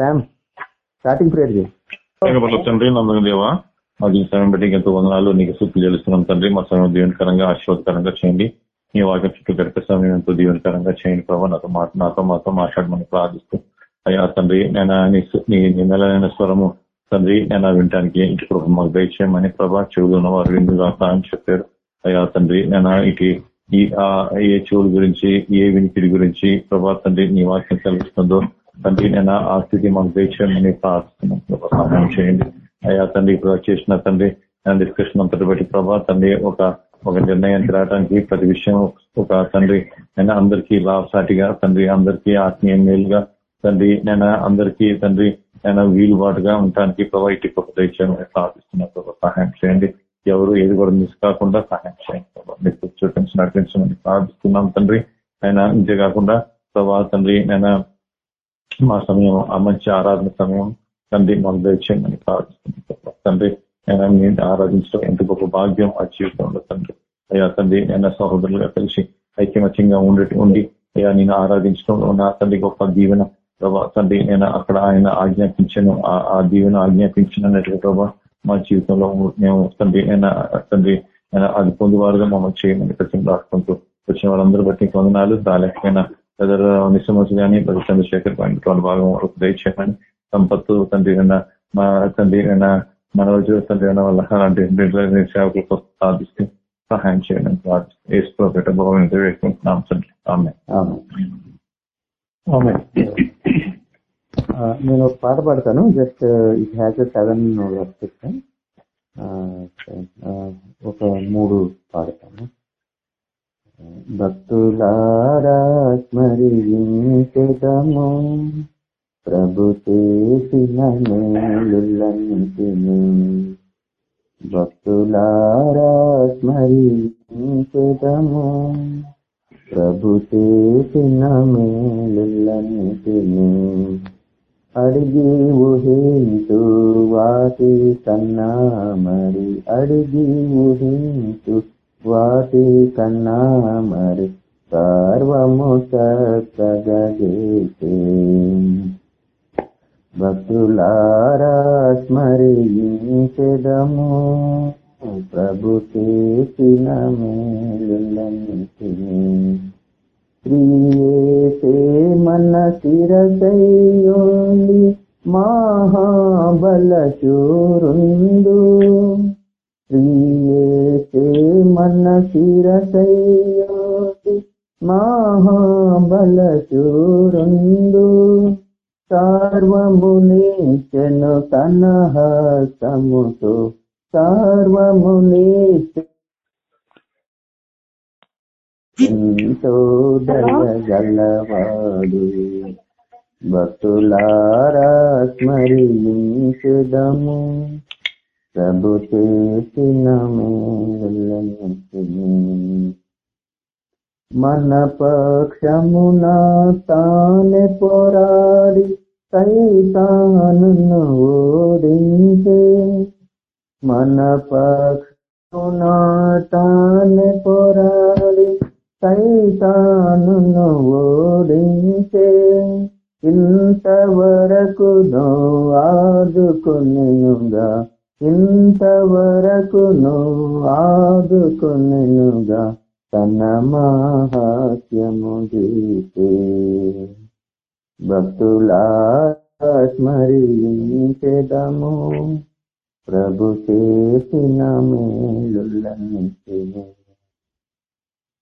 Sam starting prayer తండ్రి నమ్మకం దేవా మాకు ఈ సమయం బట్టి ఎంతో వందనాలు నీకు సూపులు చెల్లిస్తున్నాం తండ్రి. మా సమయం దీవెనకరంగా ఆశీర్వాదకరంగా చేయండి. నీ వాక్యం చుట్టూ గడిపే సమయం ఎంతో దీవెనకరంగా చేయండి ప్రభావ నాతో మాట నాతో మాతో మాట్లాడమని ప్రార్థిస్తూ అయ్యా తండ్రి నేను నీ నిన్నలైన స్వరము తండ్రి నేను వినటానికి ఇంటి ప్రభు మాకు దయచేయమని ప్రభా. చెవులు ఉన్న వారు విందుగా అని చెప్పారు. అయ్యా తండ్రి నేను ఇటు ఈ ఆ ఏ చెవుల గురించి ఏ వినికిడి గురించి ప్రభా తండ్రి నీ వాక్యం తెలుస్తుందో తండ్రి నేను ఆ స్థితి మాకు దయచేయమని ప్రార్థిస్తున్నాం. సహాయం చేయండి. అయ్యా తండ్రి ఇప్పుడు చేసిన తండ్రి డిస్కషన్ అంతటి బట్టి ప్రభా తండ్రి ఒక ఒక నిర్ణయానికి రావడానికి ప్రతి విషయం ఒక తండ్రి నేను అందరికీ లాభసాటిగా తండ్రి అందరికీ ఆత్మీయ మేలుగా తండ్రి నేను అందరికీ తండ్రి నేను వీలుబాటుగా ఉండటానికి ప్రభా ఇటు గొప్ప దయచేయమని ప్రార్థిస్తున్నా. ప్రభా సహాయం చేయండి. ఎవరు ఏది కూడా మిస్ కాకుండా సహాయం చేయండి. ప్రభా మీకు చూపించి నడిపించమని ప్రార్థిస్తున్నాం తండ్రి. ఆయన ఇంతే కాకుండా ప్రభా తండ్రి నేను మా సమయం ఆ మంచి ఆరాధన సమయం తండ్రి మనం దయచేయమని ప్రార్థిస్తున్నాం. తండ్రి నేను నేను ఆరాధించడం ఎంత గొప్ప భాగ్యం ఆ జీవితంలో తండ్రి. అయ్యా తండ్రి నేను సహోదరులుగా కలిసి ఐక్యమత్యంగా ఉండి ఉండి అయ్యా నేను ఆరాధించడంలో నా తండ్రి గొప్ప దీవెన. ప్రభా తండ్రి నేను అక్కడ ఆయన ఆజ్ఞాపించను ఆ- దీవెన ఆజ్ఞాపించను ఆజ్ఞాపించినట్టుగా ప్రభా మా జీవితంలో మేము తండ్రి నేను తండ్రి అది పొందువారుగా మమ్మల్ని చేయమని ప్రతి రాసుకుంటూ వచ్చిన వాళ్ళందరూ బట్టి వందనాలు. దానికైనా బ్రదర్ నిశ్చమోజు కానీ బ్రదర్ చంద్రశేఖర్ పాయింట్ వాళ్ళ భాగం వరకు దయచేయమని సంపత్తు తండ్రి అయిన మా తండ్రి అయినా మన రోజు తండ్రి అయినా వాళ్ళ అలాంటి రెగ్యులర్ సేవకులకు సాధిస్తూ సహాయం చేయడం ప్రార్థిస్తూ ఏసుకో వేసుకుంటున్నాం తండ్రి ఆమె ఆమె. ఆమె. నేను ఒక పాట పాడతాను జస్ట్ ఇట్ హ్యాస్ సెవెన్ ఒక మూడు పాడతాను భక్తులారా స్మరించదము ప్రభు చేసిన మేలులన్నిటిని భక్తులారా స్మరించదము ప్రభు చేసిన మేలులన్నిటిని అడిగి ఊహించు వాటి కన్నా మరి అడిగి ఊహించు వాటి కన్నా మరి సర్వము చక్కగా చేసే భక్తులారా స్మరించెదము ప్రభు చేసిన మేలులన్నిటిని. ప్రియేసే మన శిరసయ్యోండి మహాబల చూరుందు ప్రియేసే మన శిరసయ్యోండి మహాబల చూరుందు సర్వమునిచెను తన హస్తముతో సర్వమునిచె ఎంతో దయగలవాడు భక్తులారా స్మరించుదము. ప్రభు చేసిన మన పక్షమున తానే పోరాడి సైతాను ఓడించే. మన పక్షమున తానే పోరాడి సైతాను ఓడించే. ఇంతవరకు నో ఆదుకునేనుగా ఇంతవరకు నో ఆదుకునేనుగా తన మహాత్యము గీతే భక్తులా స్మరించెదము ప్రభు చేసిన మేలులన్నిటిని.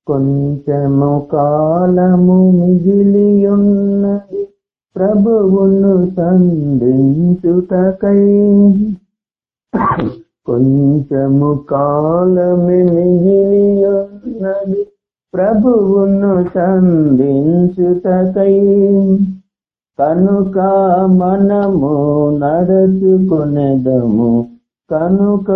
కొంచెము కాలము మిగిలి ఉన్నది ప్రభువును సంధించుటకై కొంచెము కాలమి మిగిలి ప్రభువును సంధించుటకై కనుక మనము నడుచుకునేదము. కనుక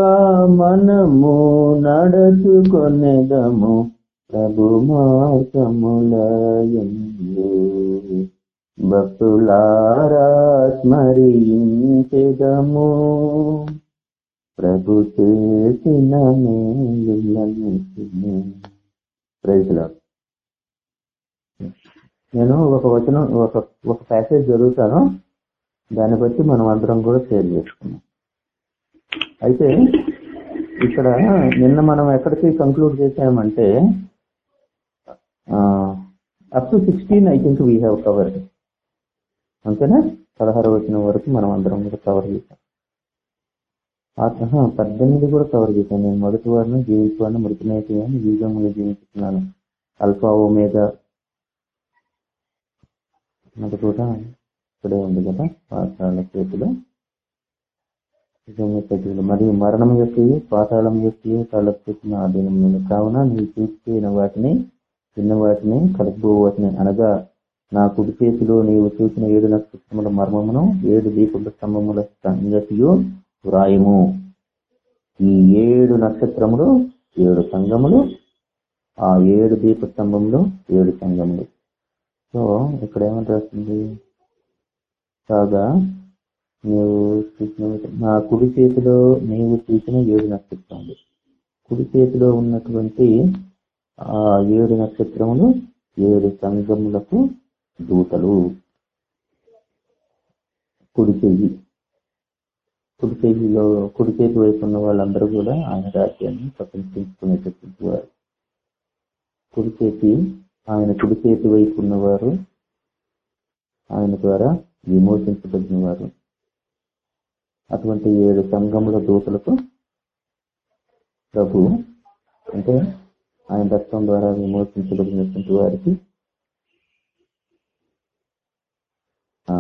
మనము నడుచుకునేదము. ప్రభు మార్గములయందు భక్తులారా స్మరించెదము. ప్రభు చేసిన నేను ఒక వచనం ఒక ఒక ప్యాసేజ్ చదువుతాను. దాన్ని బట్టి మనం అందరం కూడా షేర్ చేసుకున్నాం అయితే ఇక్కడ నిన్న మనం ఎక్కడికి కంక్లూడ్ చేసామంటే up to sixteen I think we have covered అంతేనా? పదహారు వచ్చిన వరకు మనం అందరం కూడా కవర్ చేసాం పద్దెనిమిది కూడా కవర్ చేశాను. నేను మొదటి వారిని జీవించవాడిని అని జీవితంలో జీవిస్తున్నాను అల్ఫా ఓమేగా అది కూడా ఇక్కడే ఉంది కదా పాతాళ చేతిలో చేతులు మరియు మరణం యొక్క పాతాళం యొక్క తలపెట్టిన ఆధీనం నేను కావున నీవు చూసిన వాటిని చిన్న వాటిని కలుపు వాటిని అనగా నా కుడి చేతిలో నీవు చూసిన ఏడు నక్షత్రముల మర్మమును ఏడు దీప స్తంభముల సంగతియు వ్రాయము. ఈ ఏడు నక్షత్రములు ఏడు సంఘములు ఆ ఏడు దీప ఏడు సంఘములు సో ఇక్కడ ఏమని రాస్తుంది? కాగా నీవు చూసిన నా కుడి చేతిలో నీవు చూసిన ఏడు నక్షత్రములు. కుడి చేతిలో ఉన్నటువంటి ఆ ఏడు నక్షత్రములు ఏడు సంఘములకు దూతలు. కుడి చెయ్యి. కుడి చేతిలో కుడి చేతి వైపు ఉన్న వాళ్ళందరూ కూడా ఆయన రాజ్యాన్ని ప్రశంసించుకునేటటువంటి వారు కుడి చేతి ఆయన కుడి చేతి వైపు ఉన్నవారు ఆయన ద్వారా విమోచించబడిన వారు అటువంటి ఏడు సంఘముల దూతలకు ప్రభు అంటే ఆయన రక్తం ద్వారా విమోచించబడినటువంటి వారికి ఆ,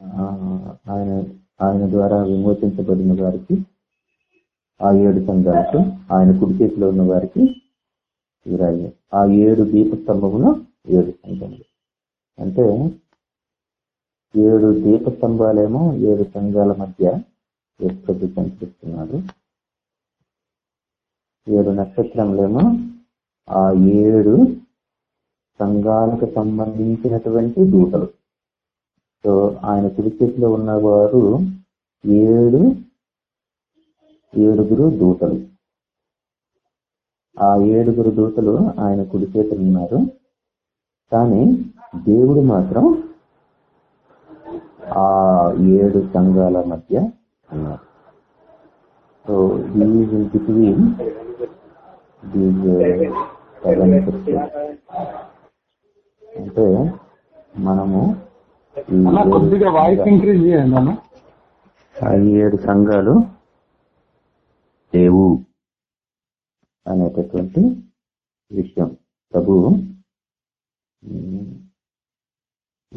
ఆ, ఆయన ద్వారా విమోచించబడిన వారికి ఆ ఏడు సంఘాలకు ఆయన కుడి చేతిలో ఉన్న వారికి వీరాయి ఆ ఏడు దీపస్తంభములు ఏడు సంఘములు. అంటే ఏడు దీప స్తంభాలేమో ఏడు సంఘాల మధ్య ఎప్పుడు కనిపిస్తున్నాడు ఏడు నక్షత్రములేమో ఆ ఏడు సంఘాలకు సంబంధించినటువంటి దూతలు. సో ఆయన కుడిచేతిలో ఉన్నవారు ఏడు ఏడుగురు దూతలు. ఆ ఏడుగురు దూతలు ఆయన కుడి చేతులు ఉన్నారు. కానీ దేవుడు మాత్రం ఆ ఏడు సంఘాల మధ్య ఉన్నారు. So these in between these అంటే మనము కొద్దిగా వాయిస్ ఇంక్రీజ్ చేయండి అన్న. ఏడు సంఘాలు. లేవు అనేటటువంటి విషయం. ప్రభు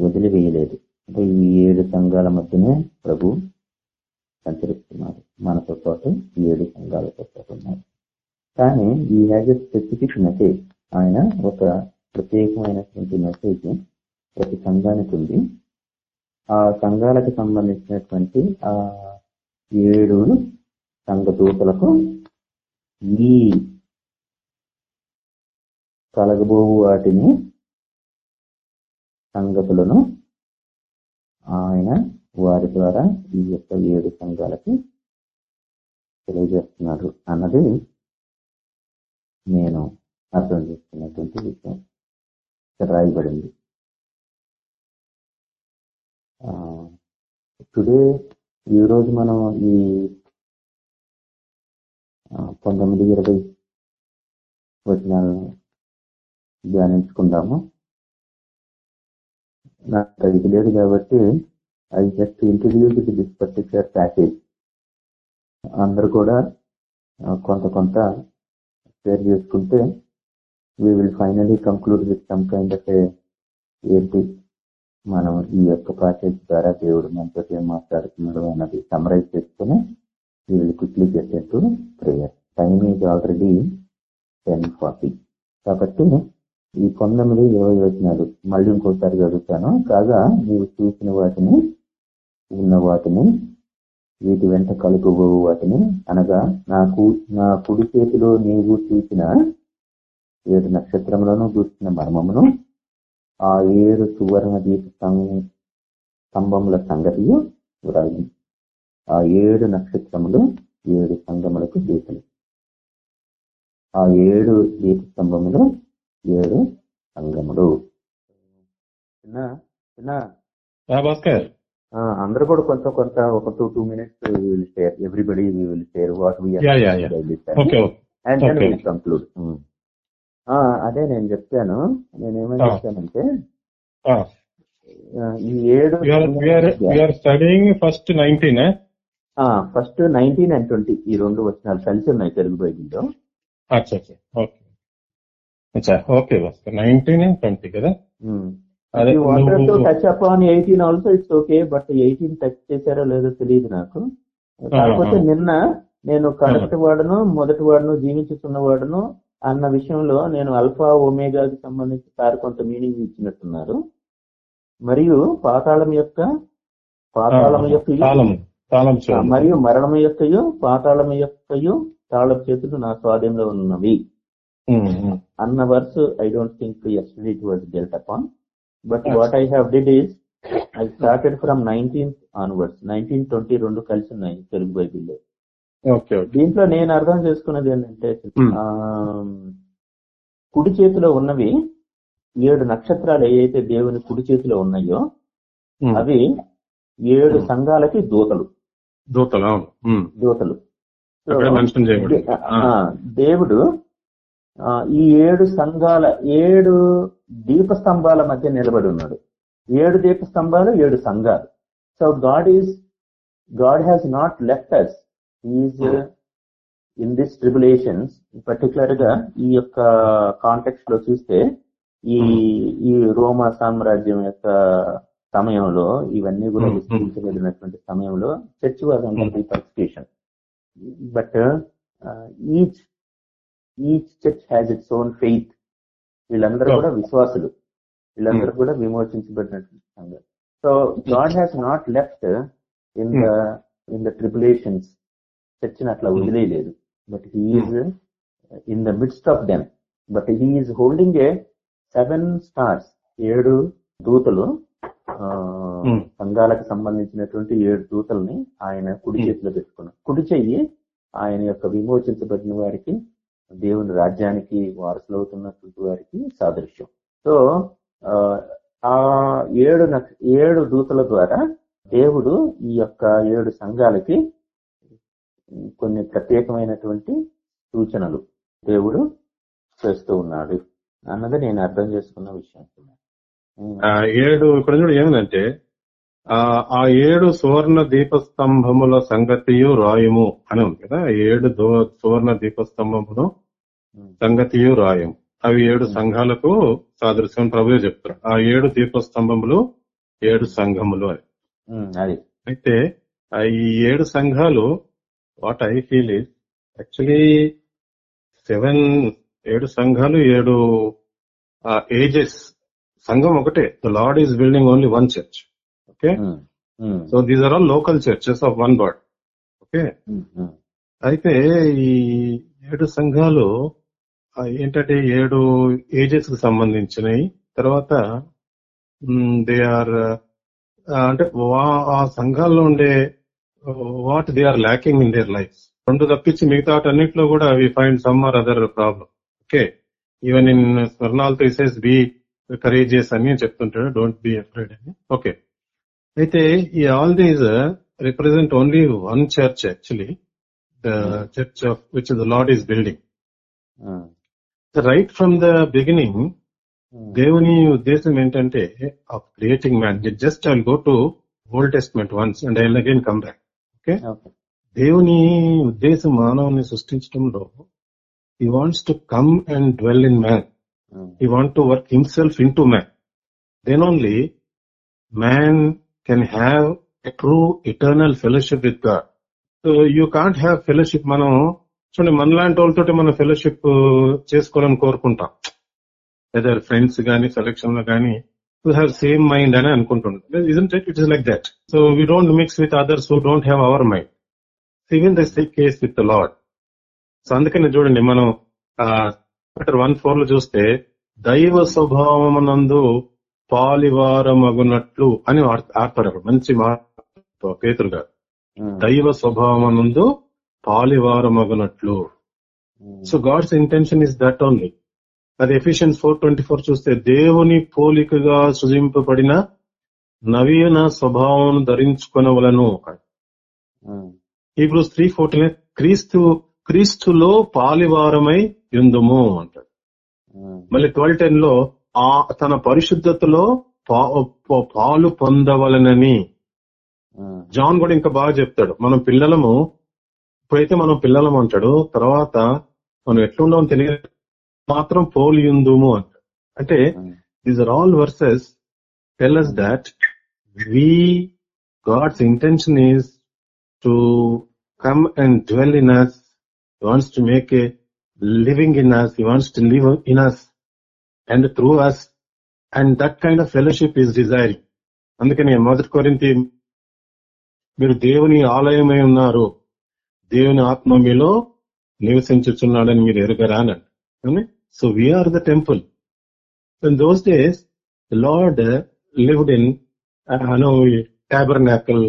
వదిలివేయలేదు. అంటే ఈ ఏడు సంఘాల మధ్యనే ప్రభు సంచరిస్తున్నారు మనతో పాటు ఈ ఏడు సంఘాలతో పాటు ఉన్నారు కానీ ఈ హ్యాజ్ ఎ స్పెసిఫిక్ మెసేజ్ ఆయన ఒక ప్రత్యేకమైనటువంటి మెసేజ్ ప్రతి సంఘానికి ఉంది. ఆ సంఘాలకు సంబంధించినటువంటి ఆ ఏడు సంఘదూతలకు ఈ కలగబోవు వాటిని సంగతులను ఆయన వారి ద్వారా ఈ యొక్క ఏడు సంఘాలకి తెలియజేస్తున్నారు అన్నది నేను అర్థం చేసుకున్నటువంటి విషయం. రాయబడింది. టుడే ఈ రోజు మనం ఈ పంతొమ్మిది ఇరవై వచనాలను ధ్యానించుకుందాము. నాకు ఇది లేదు కాబట్టి I just introduce this particular package. అందరు కూడా కొంత కొంత షేర్ చేసుకుంటే we will finally conclude with some kind of ఏంటి మనం ఈ యొక్క ప్యాకేజ్ ద్వారా దేవుడు మనతో ఏం మాట్లాడుతున్నాడు అన్నది సమరైజ్ చేసుకుని వీళ్ళు quickly చేసేట్టు prayer time is already ten forty కాబట్టి ఈ పంతొమ్మిది ఇరవై వచనాలు మళ్ళీ ఇంకోసారి చదువుతాను. కాగా నీవు చూసిన వాటిని ఉన్న వాటిని వీటి వెంట కలుపుబోవు వాటిని అనగా నాకు నా కుడి చేతిలో నీవు చూసిన ఏడు నక్షత్రములను చూసిన మర్మమును ఆ ఏడు సువర్ణ దీప స్తంభముల సంగతియు వ్రాయి ఆ ఏడు నక్షత్రములు ఏడు సంగములకు దీపలు ఆ ఏడు దీప స్తంభములు ఏడు ఆ, భాస్కర్ అందరూ కూడా కొంత కొంత ఒక two two minutes will share everybody will share what okay and then Okay. Will conclude అదే నేను చెప్తాను నేనేమని ఆ, ఈ ఏడు first 19 eh? First nineteen and twenty ఈ రెండు వచనాలు కలిసి ఉన్నాయి తెలుగు బైబిల్లో. ఓకే. నైన్టీన్ ట్వంటీ కదా? Touch up on eighteen also it's okay but eighteen touch చేశారో లేదో తెలియదు నాకు. కాకపోతే. నిన్న నేను కరెక్ట్ వాడను మొదటి వాడును జీవించుతున్న వాడును అన్న విషయంలో నేను అల్ఫా ఒమేగాకి సంబంధించి సార్ కొంత మీనింగ్ ఇచ్చినట్టున్నారు. మరియు పాతాళం యొక్క పాతాళం యొక్క తాళం తాళం మరియు మరణం యొక్కయు పాతాళం యొక్కయు తాళపు చేతులు నా స్వాధీనంలో ఉన్నవి. అన్న verse I don't think yesterday it was dealt upon but. What I have did is I started from nineteen onwards nineteen twenty రెండు కలిసి ఉన్నాయి తెలుగు బైబిల్లో. ఓకే దీంట్లో నేను అర్థం చేసుకున్నది ఏంటంటే. ఆ, కుడి చేతిలో ఉన్నవి ఏడు నక్షత్రాలు ఏవైతే దేవుని కుడి చేతిలో ఉన్నాయో. అవి ఏడు. సంఘాలకి దూతలు. దూతలు. దూతలు. దేవుడు ఆ, ఈ ఏడు సంఘాల ఏడు దీపస్తంభాల మధ్య నిలబడి ఉన్నాడు. ఏడు దీపస్తంభాలు ఏడు సంఘాలు. So God is God has not left us is in this tribulations పర్టికులర్గా ఈ యొక్క కాంటెక్స్ట్లో చూస్తే ఈ ఈ రోమా సామ్రాజ్యం యొక్క సమయంలో ఇవన్నీ కూడా Hmm. విస్తరించబడినటువంటి సమయంలో church was under the persecution but each each church has its own faith వీళ్ళందరూ Oh. కూడా విశ్వాసులు. వీళ్ళందరూ కూడా విమోచించబడినటువంటి సంఘం. So God has not left in the in the tribulations చర్చిని అట్లా వదిలేయలేదు but he is in the midst of them but he is holding a seven stars ఏడు దూతలు Hmm. సంఘాలకు సంబంధించినటువంటి ఏడు దూతల్ని ఆయన కుడి Hmm. చేతిలో పెట్టుకున్నాడు. కుడి చెయ్యి ఆయన యొక్క విమోచించబడిన వారికి దేవుని రాజ్యానికి వారసులవుతున్నటువంటి వారికి సాదృశ్యం. సో ఆ, ఏడు ఏడు దూతల ద్వారా దేవుడు ఈ యొక్క ఏడు సంఘాలకి కొన్ని ప్రత్యేకమైనటువంటి సూచనలు దేవుడు చేస్తూ ఉన్నాడు. అన్నది నేను అర్థం చేసుకున్న విషయం. ఆ ఏడు ఇక్కడ చూడు ఏమిటంటే ఆ ఆ ఏడు సువర్ణ దీపస్తంభముల సంగతియు రాయము అని ఉంది కదా? ఏడు సువర్ణ దీపస్తంభములు సంగతియు రాయము. అవి ఏడు సంఘాలకు సాదృశ్యం ప్రభువే చెప్తారు. ఆ ఏడు దీపస్తంభములు ఏడు సంఘములు అని. అయితే ఈ ఏడు సంఘాలు what I feel is actually seven ఏడు సంఘాలు ఏడు ఏజెస్ సంఘం ఒకటే. The Lord is building only one church okay so these are all local churches of one God okay అయితే ఈ ఏడు సంఘాలు ఏంటంటే ఏడు ఏజెస్కి సంబంధించినవి తర్వాత దే ఆర్ అంటే ఆ సంఘాల్లో ఉండే what they are lacking in their life రెండు తప్పించి మిగతా అన్నింటిలో కూడా we find some or other problem okay even in స్వర్ణాలతో he says be courageous అని చెప్తుంటాడు. డోంట్ బి అఫ్రైడ్ అని. ఓకే అయితే ఈ all these represent only one church actually the church of which the Lord is building right from the beginning దేవుని ఉద్దేశం ఏంటంటే of creating man just I go to Old Testament once and I again come back okay? దేవుని ఉద్దేశం మానవుని సృష్టించడంలో he wants to come and dwell in man he want to work himself in to man then only man can have a true eternal fellowship with God you can't have fellowship మనం చూడండి మనలాంటి వాళ్ళతో మనం fellowship చేసుకోవాలని కోరుకుంటాం. ఏదైనా friends కానీ సెలెక్షన్లో కానీ టు హ్యావ్ సేమ్ మైండ్ అని అనుకుంటుంటాం it it is like that so we don't mix with others who don't have our mind even the case with Lord so అందుకని చూడండి మనం చాప్టర్ వన్ ఫోర్లో చూస్తే దైవ స్వభావమునందు పాలివారమగునట్లు అని ఆడ్- ఆడతారు అక్కడ మంచి మాట పేతురు గారు. ఉమ్, దైవ స్వభావమునందు పాలివారమగునట్లు. So God's intention is that only అది ఎఫిషియన్స్ ఫోర్ ట్వంటీ ఫోర్ చూస్తే దేవుని పోలికగా సృజింపబడిన నవీన స్వభావం ధరించుకొనవలను. ఉమ్, హీబ్రూస్ త్రీ ఫోర్టీన్ క్రీస్తు క్రీస్తులో పాలివారమై యుందుము అంటాడు. ఉమ్, మళ్ళీ ట్వెల్వ్ టెన్లో ఆ తన పరిశుద్ధతలో పాలు పొందవలనని. ఉమ్, జాన్ కూడా ఇంకా బాగా చెప్తాడు. మనం పిల్లలము ఇప్పుడైతే మనం పిల్లలం అంటాడు తర్వాత మనం ఎట్లుండమని తెలియదు. మాత్రం పోలియుందుము అంటే. ఉమ్, these are all verses tell us that we God's intention is to come and dwell in us wants to make a living in us he wants to live in us and through us and that kind of fellowship is desiring అందుకని మొదటి కొరింతి మీరు దేవుని ఆలయమై ఉన్నారు. దేవుని ఆత్మ మీలో నివసించుచున్నాడని మీరు ఎరుగరా అని so we are the temple in those days Lord lived in an tabernacle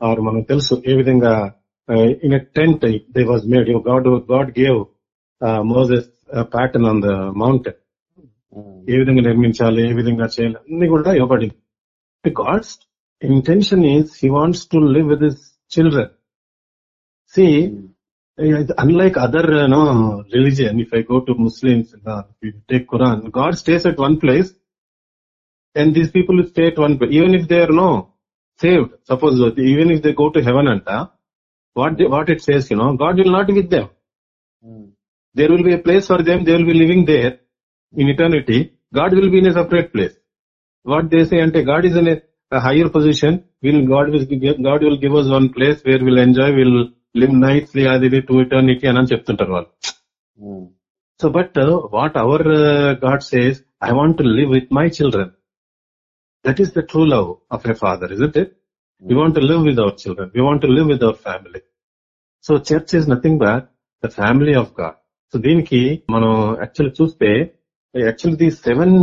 or మనం తెలుసు ఏ విధంగా in tent they was made God God gave Moses pattern on the mountain um, ఏ విధంగా నిర్మించాలి ఏ విధంగా చేయాలి అన్ని కూడా ఇవ్వబడింది. God's intention is he wants to live with his children see unlike other uh, no, religion, if I go to Muslims, uh, if you take Quran, God stays at one place and these people will stay at one place. Even if they are no saved, suppose even if they go to heaven and uh, what they, what it says, you know, God will not be with them. Um, There will be a place for them, they will be living there in eternity. God will be in a separate place. What they say, ante God is in a, a higher position. Will God will give, God will give us one place where we'll enjoy, we'll live nicely అది ఇది to eternity అని చెప్తుంటారు వాళ్ళు. So but what our God says I want to live with my children that is the true love of a father is it we want to live with our children we want to live with our family so church is nothing but the family of God so దీనికి మనం actual చూస్తే actual the seven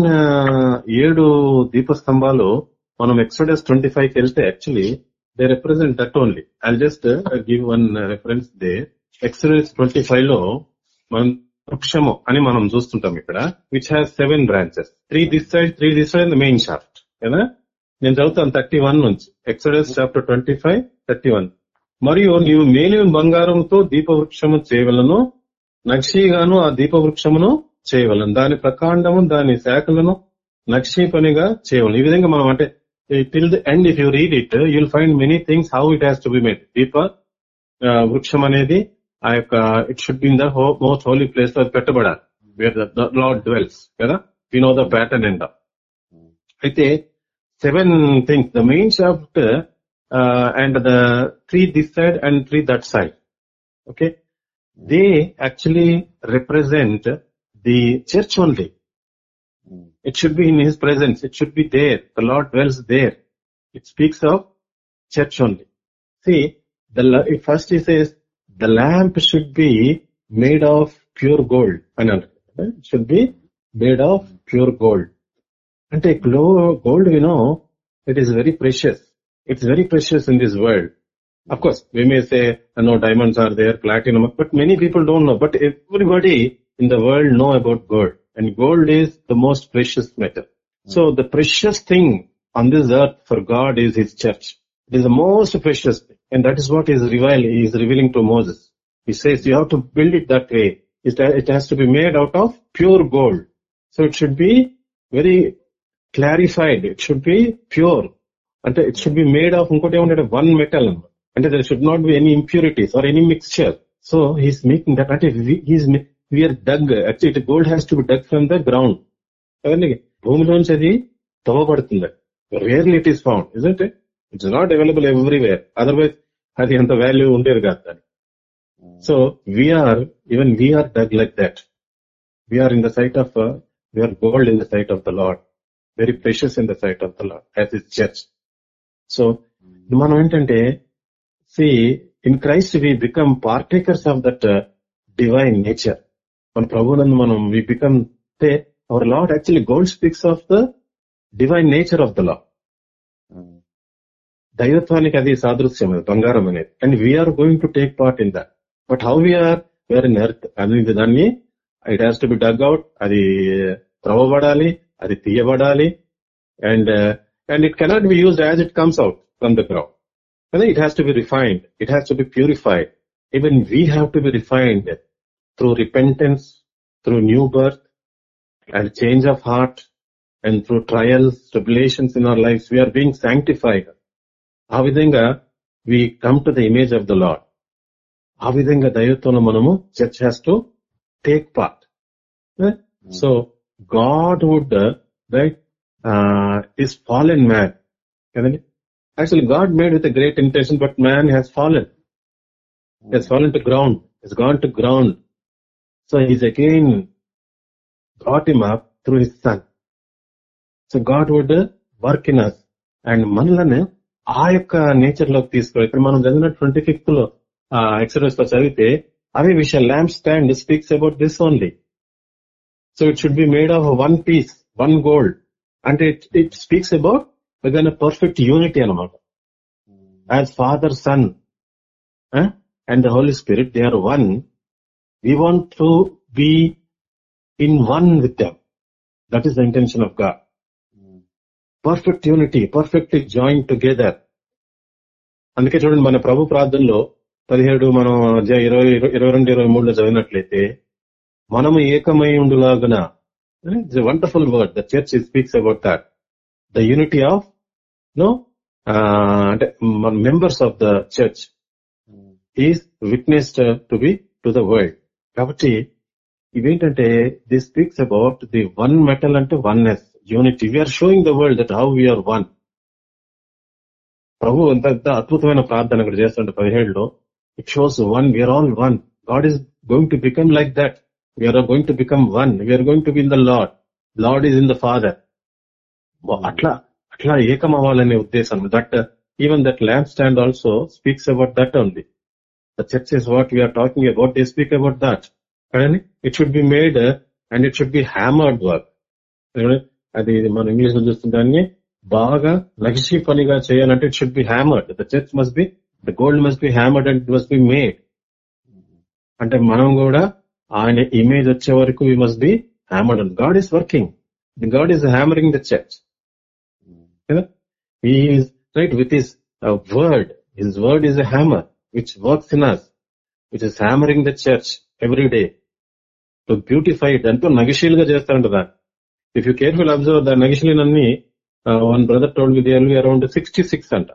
ఏడు దీపస్తంభాలు మనం Exodus twenty ఫైవ్కి వెళ్తే actually they represent that only I just give one reference they Exodus twenty ఫైవ్లో మనం వృక్షము అని మనం చూస్తుంటాం ఇక్కడ which has seven branches three this side three this side main shaft కదా నేను చదువుతాను థర్టీ వన్ నుంచి. Exodus chapter twenty five thirty one మరియు నీవు మేలిమి బంగారంతో దీపవృక్షము చేయవలను నక్షీగాను ఆ దీపవృక్షమును చేయవలను. దాని ప్రకాండము దాని శాఖలను నక్షీ పనిగా చేయవలను. ఈ విధంగా మనం అంటే till the end if you read it you'll find many things how it has to be made దీప వృక్షం అనేది ఆ యొక్క it should be in the most holy ప్లేస్లో పెట్టబడాలి వేర్ ద లార్డ్ డ్వెల్స్ కదా? You know the pattern end అయితే seven things the main shaft and the three this side and three that side okay they actually represent the church only It should be in His presence. It should be there. The Lord dwells there. It speaks of church only. See, the first He says the lamp should be made of pure gold. Another it should be made of pure gold. And a gold, we know, it is very precious. It's very precious in this world. Of course, we may say, no, diamonds are there, platinum, but many people don't know. But everybody in the world know about gold. And gold is the most precious metal. So hmm. the precious thing on this earth for God is His church. It is the most precious thing. And that is what is revealing, he is revealing to Moses. He says you have to build it that way. It has to be made out of pure gold. So it should be very clarified. It should be pure. And it should be made of one metal. And there should not be any impurities or any mixture. So he's making that, he is we are dug it gold has to be dug from the ground అవన్నీ భూమిలోంచి అది తవ్వబడుతుంది rarely it is found it it's not available everywhere otherwise అది ఎంత value ఉండేది కాదు దాన్ని so we are even we are dug like that we are in the sight of we are gold in the sight of the Lord very precious in the sight of the Lord as is church so మనం ఏంటంటే see in Christ we become partakers of that divine nature మన ప్రభువునందు మనం we become our Lord actually gold speaks of the divine nature of the Lord దైవత్వానికి అది సాదృశ్యం అది బంగారం అనేది. And we are going to take part in that but how we are where in earth అనేది దాన్ని it has to be dug out అది త్రవ్వబడాలి అది తీయబడాలి and and it cannot be use as it comes out from the ground కదా it has to be refined it has to be purified even we have to be refined through repentance, through new birth, and change of heart, and through trials, tribulations in our lives. We are being sanctified. ఆ విధంగా we come to the image of the Lord. ఆ విధంగా దైవత్వంలో మనము church has to take part so God would right is fallen man కదండి actually God made with great intention but man has fallen has fallen to ground, has gone to ground. So he's again brought him up through his son. So God would work in us and మనల్ని ఆ యొక్క నేచర్లోకి తీసుకోవాలి ఇక్కడ మనం చదివిన twenty ఫిఫ్త్లో ఎక్సర్వైజ్లో చదివితే అదే విషయం lamp stand speaks about this only so it should be made of one piece one gold అంటే it speaks about with perfect unity అనమాట as Father Son and the Holy Spirit they are one we want to be in one with them that is the intention of God perfect unity perfectly join together అందుకే చూడండి మన ప్రభు ప్రార్థనలో పదిహేడు మనం ఇరవై ఇరవై రెండు ఇరవై మూడులో చదివినట్లయితే మనము ఏకమై ఉండులాగున wonderful word the church speaks about that the unity of no అంటే మన members of the church is witnessed to be to the world కాబట్టి ఇవేంటంటే the speaks about the one metal అంటే oneness unity we are showing the world that how we are one ప్రభు ఎంత అద్భుతమైన ప్రార్థన ఇక్కడ చేస్తుంటే పదిహేడులో. It shows one we are all one God is going to become like that we are going to become one we are going to be in the Lord Lord is in the Father అట్లా అట్లా ఏకం అవ్వాలనే ఉద్దేశం. That even that lamp stand also speaks about that ఉంది The the church is what we are talking about they speak about that కానీ it should be made and it should be hammered work అది మన ఇంగ్లీష్లో చూస్తున్న దాన్ని బాగా లక్షీ పనిగా చేయాలంటే it should be hammered the church must be the gold must be hammered and must be made అంటే మనం కూడా ఆయన ఇమేజ్ వచ్చే వరకు we must be hammered and God is working the God is hammering the church is right with his word his word is a hammer which works in us which is hammering the church every day to beautify it ఎంతో నగిషీల్గా చేస్తారంట దా if you careful observe the నగిషిలిన్ అన్ని one brother told with LV around sixty six అంట.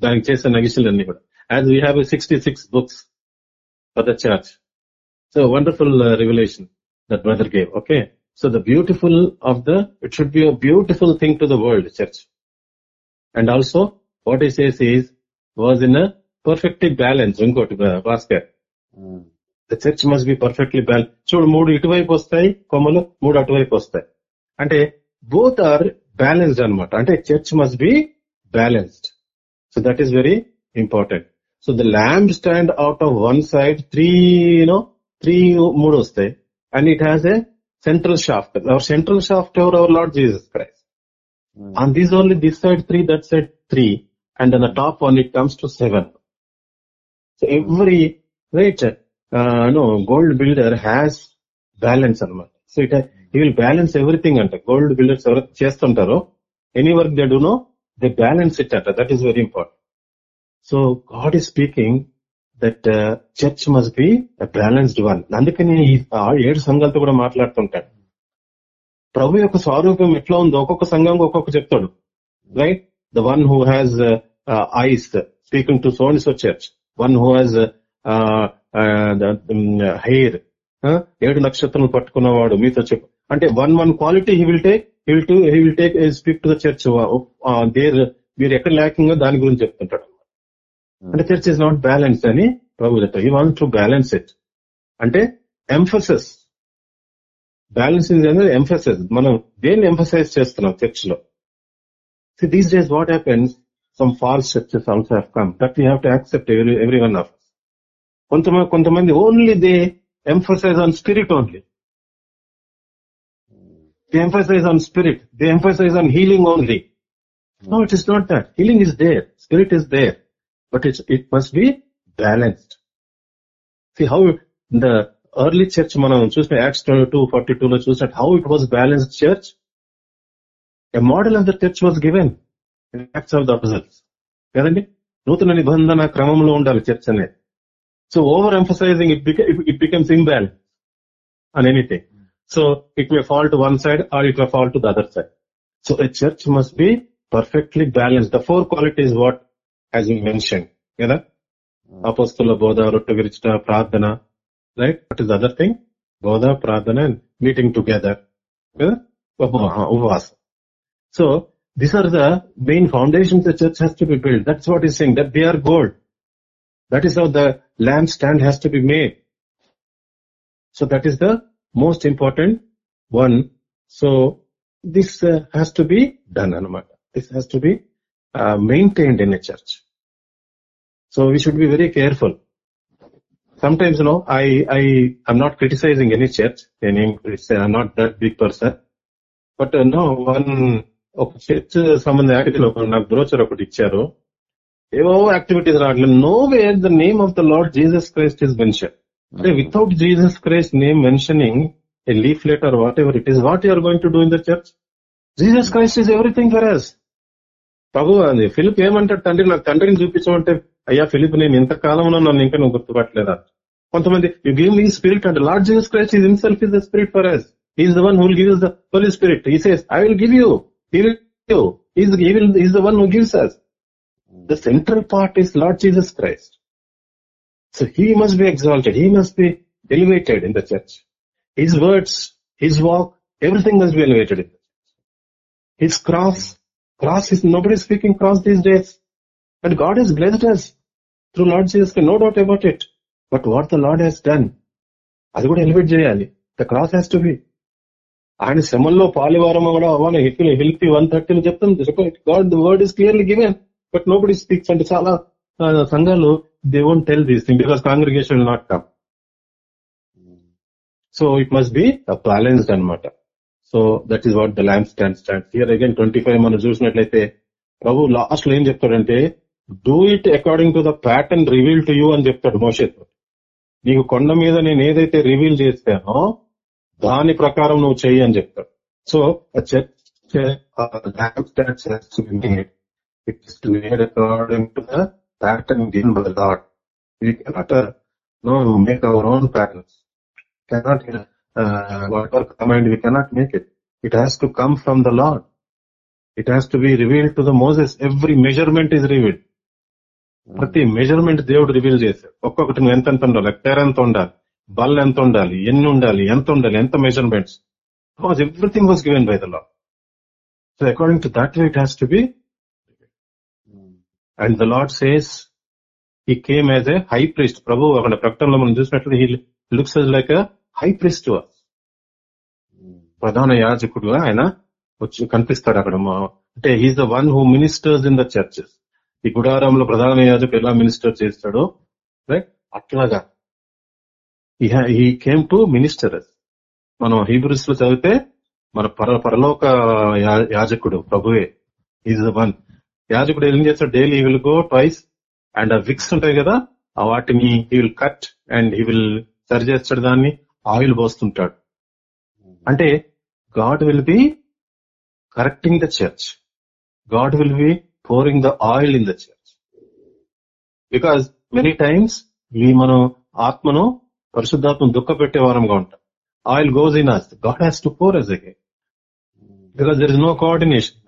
దానికి చేసే నగిషిల్ అన్ని కూడా as we have sixty six books for the church so wonderful revolution that brother gave okay so the beautiful of the it should be a beautiful thing to the world church and also what he says is was in perfectly balance ఇంకోటి Bhaskar. The church must be perfectly balance చూడు మూడు ఇటువైపు వస్తాయి కొమ్మలు మూడు అటువైపు వస్తాయి. అంటే బోత్ ఆర్ బ్యాలెన్స్డ్ అన్నమాట. అంటే church must be balanced so that is very important so the land stand out of one side three you know three మూడు వస్తాయి. And it has a central shaft our central shaft ever our lord Jesus Christ these only this side three, that side three, and on the top one it comes to seven. So every right no gold builder has balance అనమాట so it he will balance everything అంట. Gold builders ఎవరు చేస్తుంటారో any work they do no they balance it అంట. That is very important so God is speaking that church must be balanced one అందుకని ఈ ఏడు సంఘాలతో కూడా మాట్లాడుతుంటాడు ప్రభు యొక్క స్వరూపం ఎట్లా ఉందో ఒక్కొక్క సంఘం ఒక్కొక్క చెప్తాడు. Right the one who has eyes speaking to sons church one who has hair ఏడు నక్షత్రాలు పట్టుకున్నవాడు. మీతో చెప్పు. అంటే one one quality he will take he will to he will take speak to the church there మీరు ఎక్కడ lacking దాని గురించి చెప్తుంటాడు అంటే చర్చ్ ఇస్ నాట్ బ్యాలెన్స్ అని ప్రభు చెప్తాడు. He want to balance it అంటే ఎంఫసస్ బ్యాలెన్సింగ్ అనేది ఎంఫసైజ్ మనం దేన్ని ఎంఫసైజ్ చేస్తున్నాం చర్చ్లో these days what happens some false churches also have come that you have to accept every every one of కొంతమంది కొంతమంది only they emphasize on spirit only they emphasize on spirit they emphasize on healing only no it is not that healing is there spirit is there but it's it must be balanced see how the early church మనం చూసిన acts two forty two లో చూసినట్టు how it was balanced church a model of the church was given acts of the apostles కదండి నూతన నిబంధన క్రమంలో ఉండాలి church అనేది so over emphasizing it it becomes imbalance on anything. So it may fall to one side or it may fall to the other side. So a church must be perfectly balanced. The four qualities what has been mentioned. కదా అపోస్తుల బోధ రొట్టె విరిచిన ప్రార్థన right what is other thing బోధ ప్రార్థన and meeting together కదా ఉపవాసం సో These are the main foundations the church has to be built. That's what he's saying, that they are gold. That is how the lampstand has to be made. So that is the most important one. So this uh, has to be done, Anamata. This has to be uh, maintained in a church. So we should be very careful. Sometimes, you know, I, I, I'm not criticizing any church, any, I'm not that big person. But uh, no, one ఒక church సంబంధ activity నాకు brochure ఒకటి ఇచ్చారు. ఏవో activities రావట్లేదు. Nowhere the name of the lord Jesus Christ is mention. అంటే without Jesus Christ name mentioning a leaflet or whatever it is what you're going to do in the church? Jesus Christ is everything for us ప్రభు అది Philip ఏమంటాడు తండ్రి? నాకు తండ్రిని చూపించమంటే అయ్యా Philip నేను ఇంత కాలంలో నన్ను ఇంకా నువ్వు గుర్తుపట్టలేదా? కొంతమంది యూ గివ్ మీ స్పిరిట్ అంటే lord Jesus Christ is himself is the spirit for us is the one who give the holy spirit he says I will give you he will give you. He's, he will, he's the one who gives us. The central part is Lord Jesus Christ. So he must be exalted. He must be elevated in the church. His words, his walk, everything must be elevated in the church. His cross, cross is, nobody is speaking cross these days. But God has blessed us through Lord Jesus Christ, no doubt about it. But what the Lord has done, అది కూడా elevate చేయాలి the cross has to be ఆయన శ్రమంలో పాలివారం కూడా అవ్వాలి help help one థర్టీని చెప్తాం God the word is clearly given but nobody speaks అంటే చాలా సంఘాలు they won't tell these thing because congregation not come. So it must be balanced అనమాట so that is what the lamp stand stand. Here again twenty five మనం చూసినట్లయితే ప్రభు లాస్ట్లో ఏం చెప్తాడంటే do it according to the pattern reveal to you అని చెప్తాడు మోషేత్. నీకు కొండ మీద నేను ఏదైతే రివీల్ చేస్తానో దాని ప్రకారం నువ్వు చెయ్యి అని చెప్తాడు so lord we cannot no make our own patterns cannot uh, whatever command we cannot make it. It has to come from the Lord. It has to be revealed to the Moses. Every measurement is revealed. ప్రతి measurement దేవుడు reveal చేశాడు ఒక్కొక్కటి నువ్వు ఎంత ఎంత ఉండాలి Hector ఎంత ఉండాలి బల్ ఎంత ఉండాలి ఎన్ని ఉండాలి ఎంత ఉండాలి ఎంత measurements because everything was given by the law so according to that way it has to be and the lord says he came as a high priest ప్రభు అక్కడ ప్రకటనలో మనం చూసినట్లు he looks like high priest ప్రధాన యాజకుడుగా ఆయన వచ్చి కనిపిస్తాడు అక్కడ. అంటే he's the one who ministers in the churches ఈ గుడారంలో ప్రధాన యాజకుడు ఎలా మినిస్టర్ చేస్తాడో రైట్ అట్లాగా. He came to minister. మనం హీబ్రూస్లో చదివితే మన పర పరలోక యాజకుడు ప్రభువే. ఈజ్ వన్ యాజకుడు ఏం చేస్తాడు? Daily he will go twice and ఆ విక్స్ ఉంటాయి కదా ఆ వాటిని he will cut and he will సరి చేస్తాడు దాన్ని ఆయిల్ పోస్తుంటాడు. అంటే God will be correcting the church. God will be pouring the oil in the church because many times ఈ మనం ఆత్మను పరిశుద్ధాత్మ దుఃఖ పెట్టే వారంగా ఉంటాం. Oil goes in us God has to pour us again because there is no coordination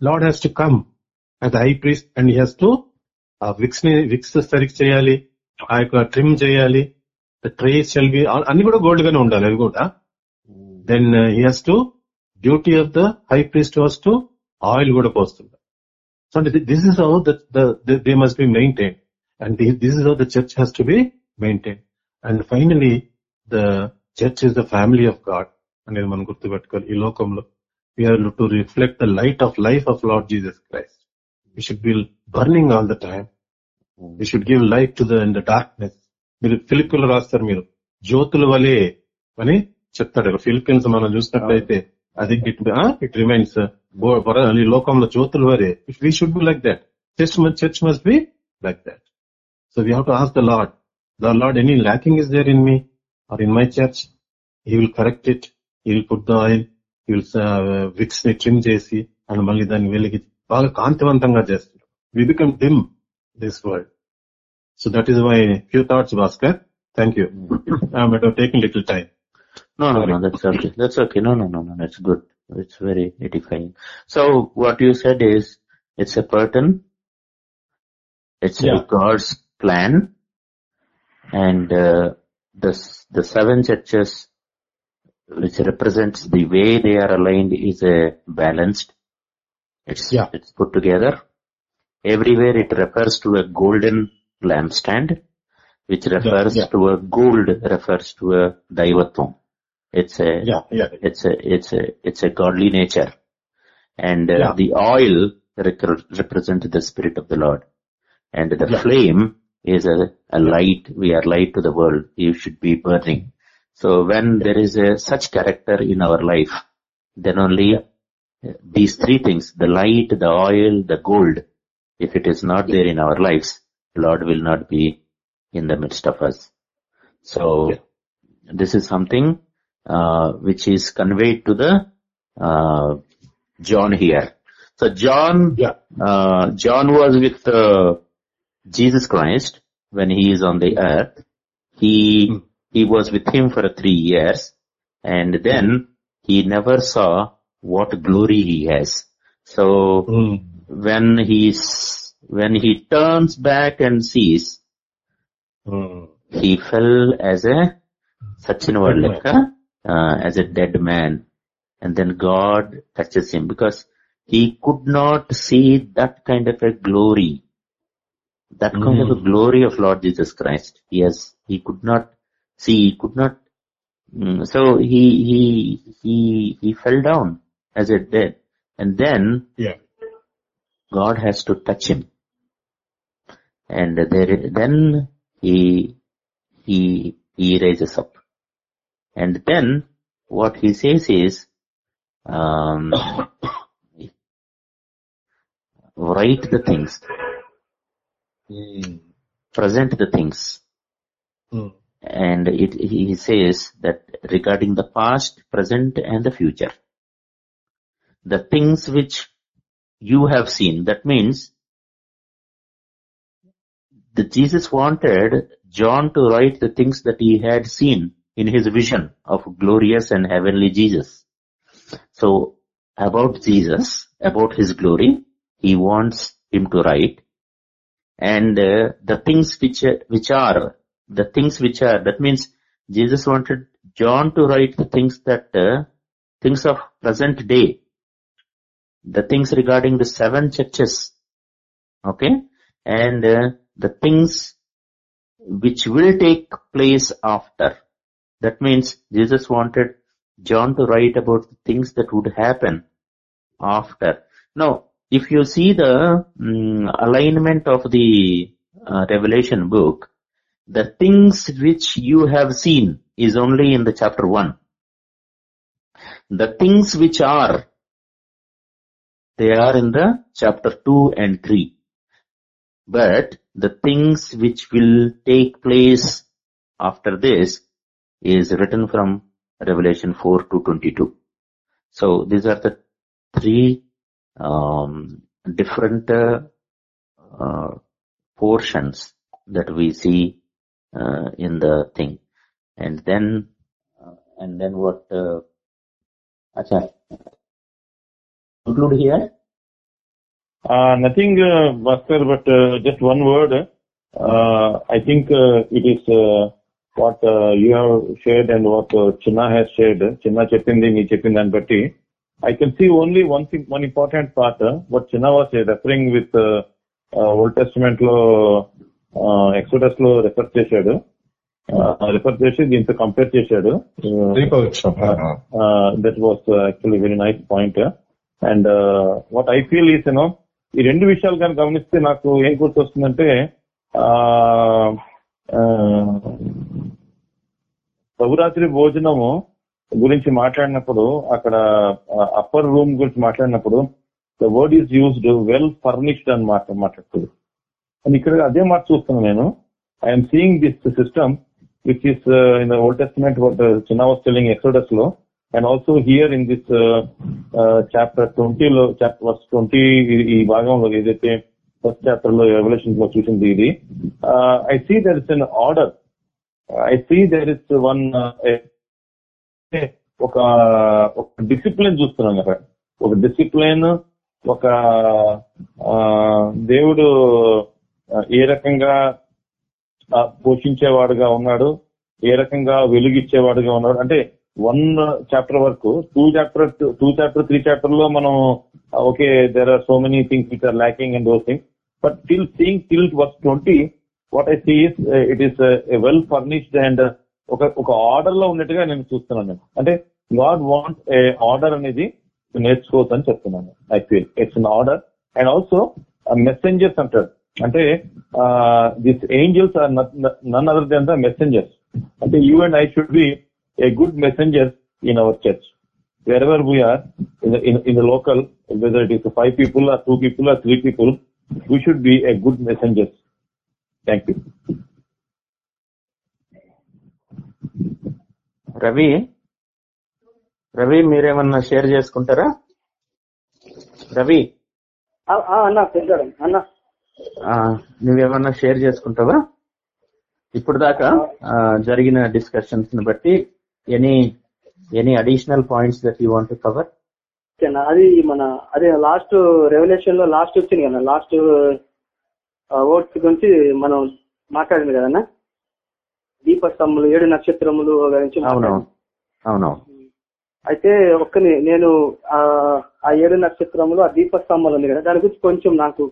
lord has to come at high priest and has to ఆ విక్స్ని విక్స్ సరిగ్గా చేయాలి ఆ యొక్క ట్రిమ్ చేయాలి ట్రేస్ షెల్ అన్ని కూడా గోల్డ్ గానే ఉండాలి అవి కూడా. Then he has to duty of the high priest was to oil కూడా పోస్తుంది. సో అంటే this is how they must be maintain and this is how the church has to be maintain and finally the church is the family of God అనేది మనం గుర్తుపెట్టుకోవాలి ఈ లోకంలో we are to reflect the light of life of lord Jesus Christ we should be burning all the time we should give light to the in the darkness మీరు ఫిలిపిన్లు రాస్తారు మీరు జ్యోతుల వలె అని చెప్తాడు. ఫిలిపిన్స్ మనం చూసినట్లయితే అది ఇట్ ఇట్ రిమైన్స్ ఈ లోకంలో జ్యోతుల వరే we should be like that church church must be like that so we have to as the lord The Lord any lacking is there in me or in my church he will correct it he will put the oil wicks ని trim చేసి and మళ్ళీ దాన్ని వెలిగి బాగా కాంతివంతంగా చేస్తారు we become dim this world so that is my few thoughts Bhaskar thank you taking little time No, no, Sorry. no, that's okay. That's okay. No, no, no, no, that's good. It's very edifying. So what you said is, it's a curtain, it's Yeah. a God's plan, and uh, the the seven churches, which represents the way they are aligned, is a balanced. It's Yeah. it's put together. Everywhere it refers to a golden lampstand, which refers yeah. to a gold refers to a daivatvam. It's a Yeah, yeah. it's a it's a it's a godly nature, and uh, Yeah. the oil rec- represents the spirit of the Lord, and the Yeah. flame is a, a light. We are light to the world. You should be burning. So when there is a such character in our life, then only uh, these three things: the light, the oil, the gold. If it is not there in our lives, Lord will not be in the midst of us. So this is something uh, which is conveyed to the uh, John here. So John, Yeah. uh, John was with uh, Jesus Christ when he is on the earth. He Hmm. he was with him for three years, and then he never saw what glory he has. So Mm. when he's when he turns back and sees, Mm. he fell as a Sachin uh, as a dead man. And then God touches him because he could not see that kind of a glory, that kind of a Mm. glory of Lord Jesus Christ. Yes, he could not see, he could not. mm, so he he he he fell down as a dead, and then Yeah. God has to touch him, and there then he he he raises up, and then what he says is, um, write the things, Mm. present the things, Mm. and it he says that regarding the past, present, and the future, the things which you have seen. That means that Jesus wanted John to write the things that he had seen in his vision of glorious and heavenly Jesus. So about Jesus, about his glory, he wants him to write and uh, the things which are, which are the things which are that means Jesus wanted John to write the things that uh, things of present day. The things regarding the seven churches. Okay? And uh, the things which will take place after. That means jesus wanted john to write about the things that would happen after. Now if you see the mm, alignment of the uh, revelation book the things which you have seen is only in the chapter 1 the things which are they are in the chapter 2 and 3 but the things which will take place after this is written from revelation 4 to 22 so these are the three um, different uh, uh, portions that we see uh, in the thing and then uh, and then what uh, acha conclude here Uh, nothing, uh, Bhaskar, but uh, just one word. Uh, I think uh, it is uh, what uh, you have shared and what uh, Chinna has shared. Chinna చెప్పింది మీ చెప్పిన దాన్ని బట్టి I can see only one thing, one important part. Uh, what Chinna was uh, referring with uh, uh, Old Testament లో uh, Exodus లో refer చేశాడు refer చేసి దీంతో compare చేశాడు Uh. That was actually very nice point and what I feel is you know ఈ రెండు విషయాలు కానీ గమనిస్తే నాకు ఏం గుర్తొస్తుందంటే ప్రభురాత్రి భోజనము గురించి మాట్లాడినప్పుడు అక్కడ అప్పర్ రూమ్ గురించి మాట్లాడినప్పుడు the word is used well furnished అని మాట మాట్లాడుతుంది. అని ఇక్కడ అదే మాట చూస్తున్నాను నేను. I'm seeing this system which is in Old Testament చిన్న telling ఎక్సోడస్లో and also here in this chapter ట్వంటీలో వర్స్ ట్వంటీ ఈ భాగంలో ఏదైతే ఫస్ట్ చాప్టర్లో రెవల్యూషన్లో చూసింది ఇది I see there is an order I see there is one ఒక ఒక డిసిప్లిన్ చూస్తున్నాం అక్కడ ఒక డిసిప్లిన్ ఒక ఆ, దేవుడు ఏ రకంగా పోషించేవాడుగా ఉన్నాడు ఏ రకంగా వెలుగిచ్చేవాడుగా ఉన్నాడు. అంటే వన్ చాప్టర్ వరకు two chapter two chapter three చాప్టర్లో మనం okay there are so many things which are lacking and those things but till seeing till verse twenty what I see is it is well furnished and ఒక ఒక ఆర్డర్లో ఉన్నట్టుగా నేను చూస్తున్నాను నేను. అంటే గాడ్ వాంట్ ఏ ఆర్డర్ అనేది నేర్చుకోవచ్చు అని చెప్తున్నాను I feel it's an order and also messengers అంటారు. అంటే this angels are none other than the messengers అంటే you and I should be a good messenger in our church wherever we are in the local whether it is five people or two people or three people we should be a good messengers thank you Ravi? Ravi మీరేమన్నా share చేసుకుంటారా? రవి? అన్న అన్న. నువ్వేమన్నా share చేసుకుంటావా? ఇప్పుడు దాకా జరిగిన డిస్కషన్స్ని బట్టి any any additional points that you want cover అది మన అదే లాస్ట్ రెవల్యూషన్లో లాస్ట్ వచ్చింది కదా లాస్ట్ ఓట్స్ గురించి మనం మాట్లాడింది కదన్నా దీపస్తంభములు ఏడు నక్షత్రములు గురించి. అవునవును. అయితే ఒక్కని నేను ఆ ఏడు నక్షత్రములు ఆ దీపస్తంభాలు ఉంది కదా దాని గురించి కొంచెం నాకు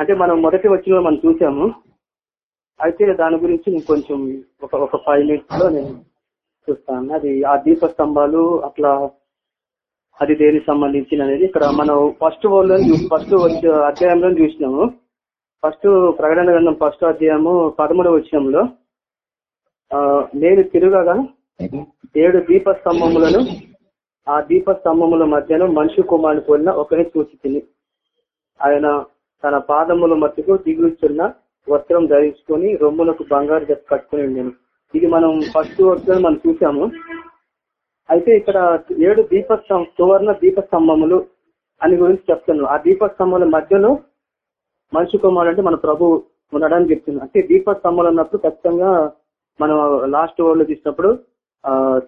అంటే మనం మొదటి వచ్చిన మనం చూసాము. అయితే దాని గురించి నేను కొంచెం ఒక ఒక ఫైవ్ మినిట్స్లో నేను చూస్తాను. అది ఆ దీపస్తంభాలు అట్లా అది దేనికి సంబంధించిన అనేది ఇక్కడ మనం ఫస్ట్లో ఫస్ట్ వచ్చే అధ్యాయంలో చూసినాము. ఫస్ట్ ప్రకటన గ్రంథం ఫస్ట్ అధ్యాయము పదమూడవ వచ్చినంలో నేను తిరగగా ఏడు దీపస్తంభములను ఆ దీపస్తంభముల మధ్యన మనిషి కుమారుని పోలిన ఒకరిని చూసి ఆయన తన పాదముల మధ్యకు దిగుచున్న వస్త్రం ధరించుకొని రొమ్ములకు బంగారు జత కట్టుకుని ఉండేను. ఇది మనం ఫస్ట్ వస్త్రం మనం చూసాము అయితే ఇక్కడ ఏడు దీపస్తం సువర్ణ దీపస్తంభములు అని గురించి చెప్తున్నాను. ఆ దీపస్తంభముల మధ్యలో మనిషి కుమారుడు అంటే మన ప్రభు ఉండడానికి చెప్తున్నాను అంటే దీపస్తంభాలు అన్నప్పుడు ఖచ్చితంగా మనం లాస్ట్ వర్డ్లో తీసినప్పుడు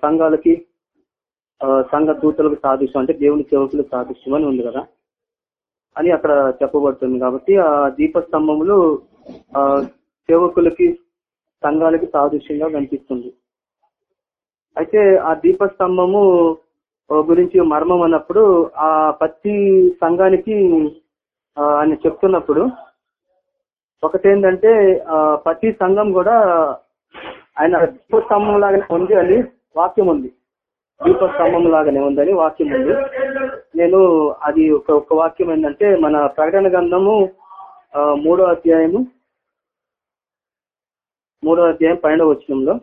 సంఘాలకి సంఘ దూతలకు సాదృశ్యం అంటే దేవుని సేవకులకు సాదృశ్యం అని ఉంది కదా? అని అక్కడ చెప్పబడుతుంది కాబట్టి ఆ దీపస్తంభములు ఆ సేవకులకి సంఘాలకి సాదృశ్యంగా కనిపిస్తుంది. అయితే ఆ దీపస్తంభము గురించి మర్మం అన్నప్పుడు ఆ ప్రతి సంఘానికి ఆయన చెప్తున్నప్పుడు ఒకటేంటంటే ఆ, ప్రతి సంఘం కూడా ఆయన దీపస్తంభం లాగానే ఉంది అని వాక్యం ఉంది. దీపస్తంభం లాగానే ఉందని వాక్యం ఉంది. నేను అది ఒక ఒక వాక్యం ఏంటంటే మన ప్రకటన గ్రంథము మూడో అధ్యాయము మూడో అధ్యాయం పన్నెండవ వచనంలో.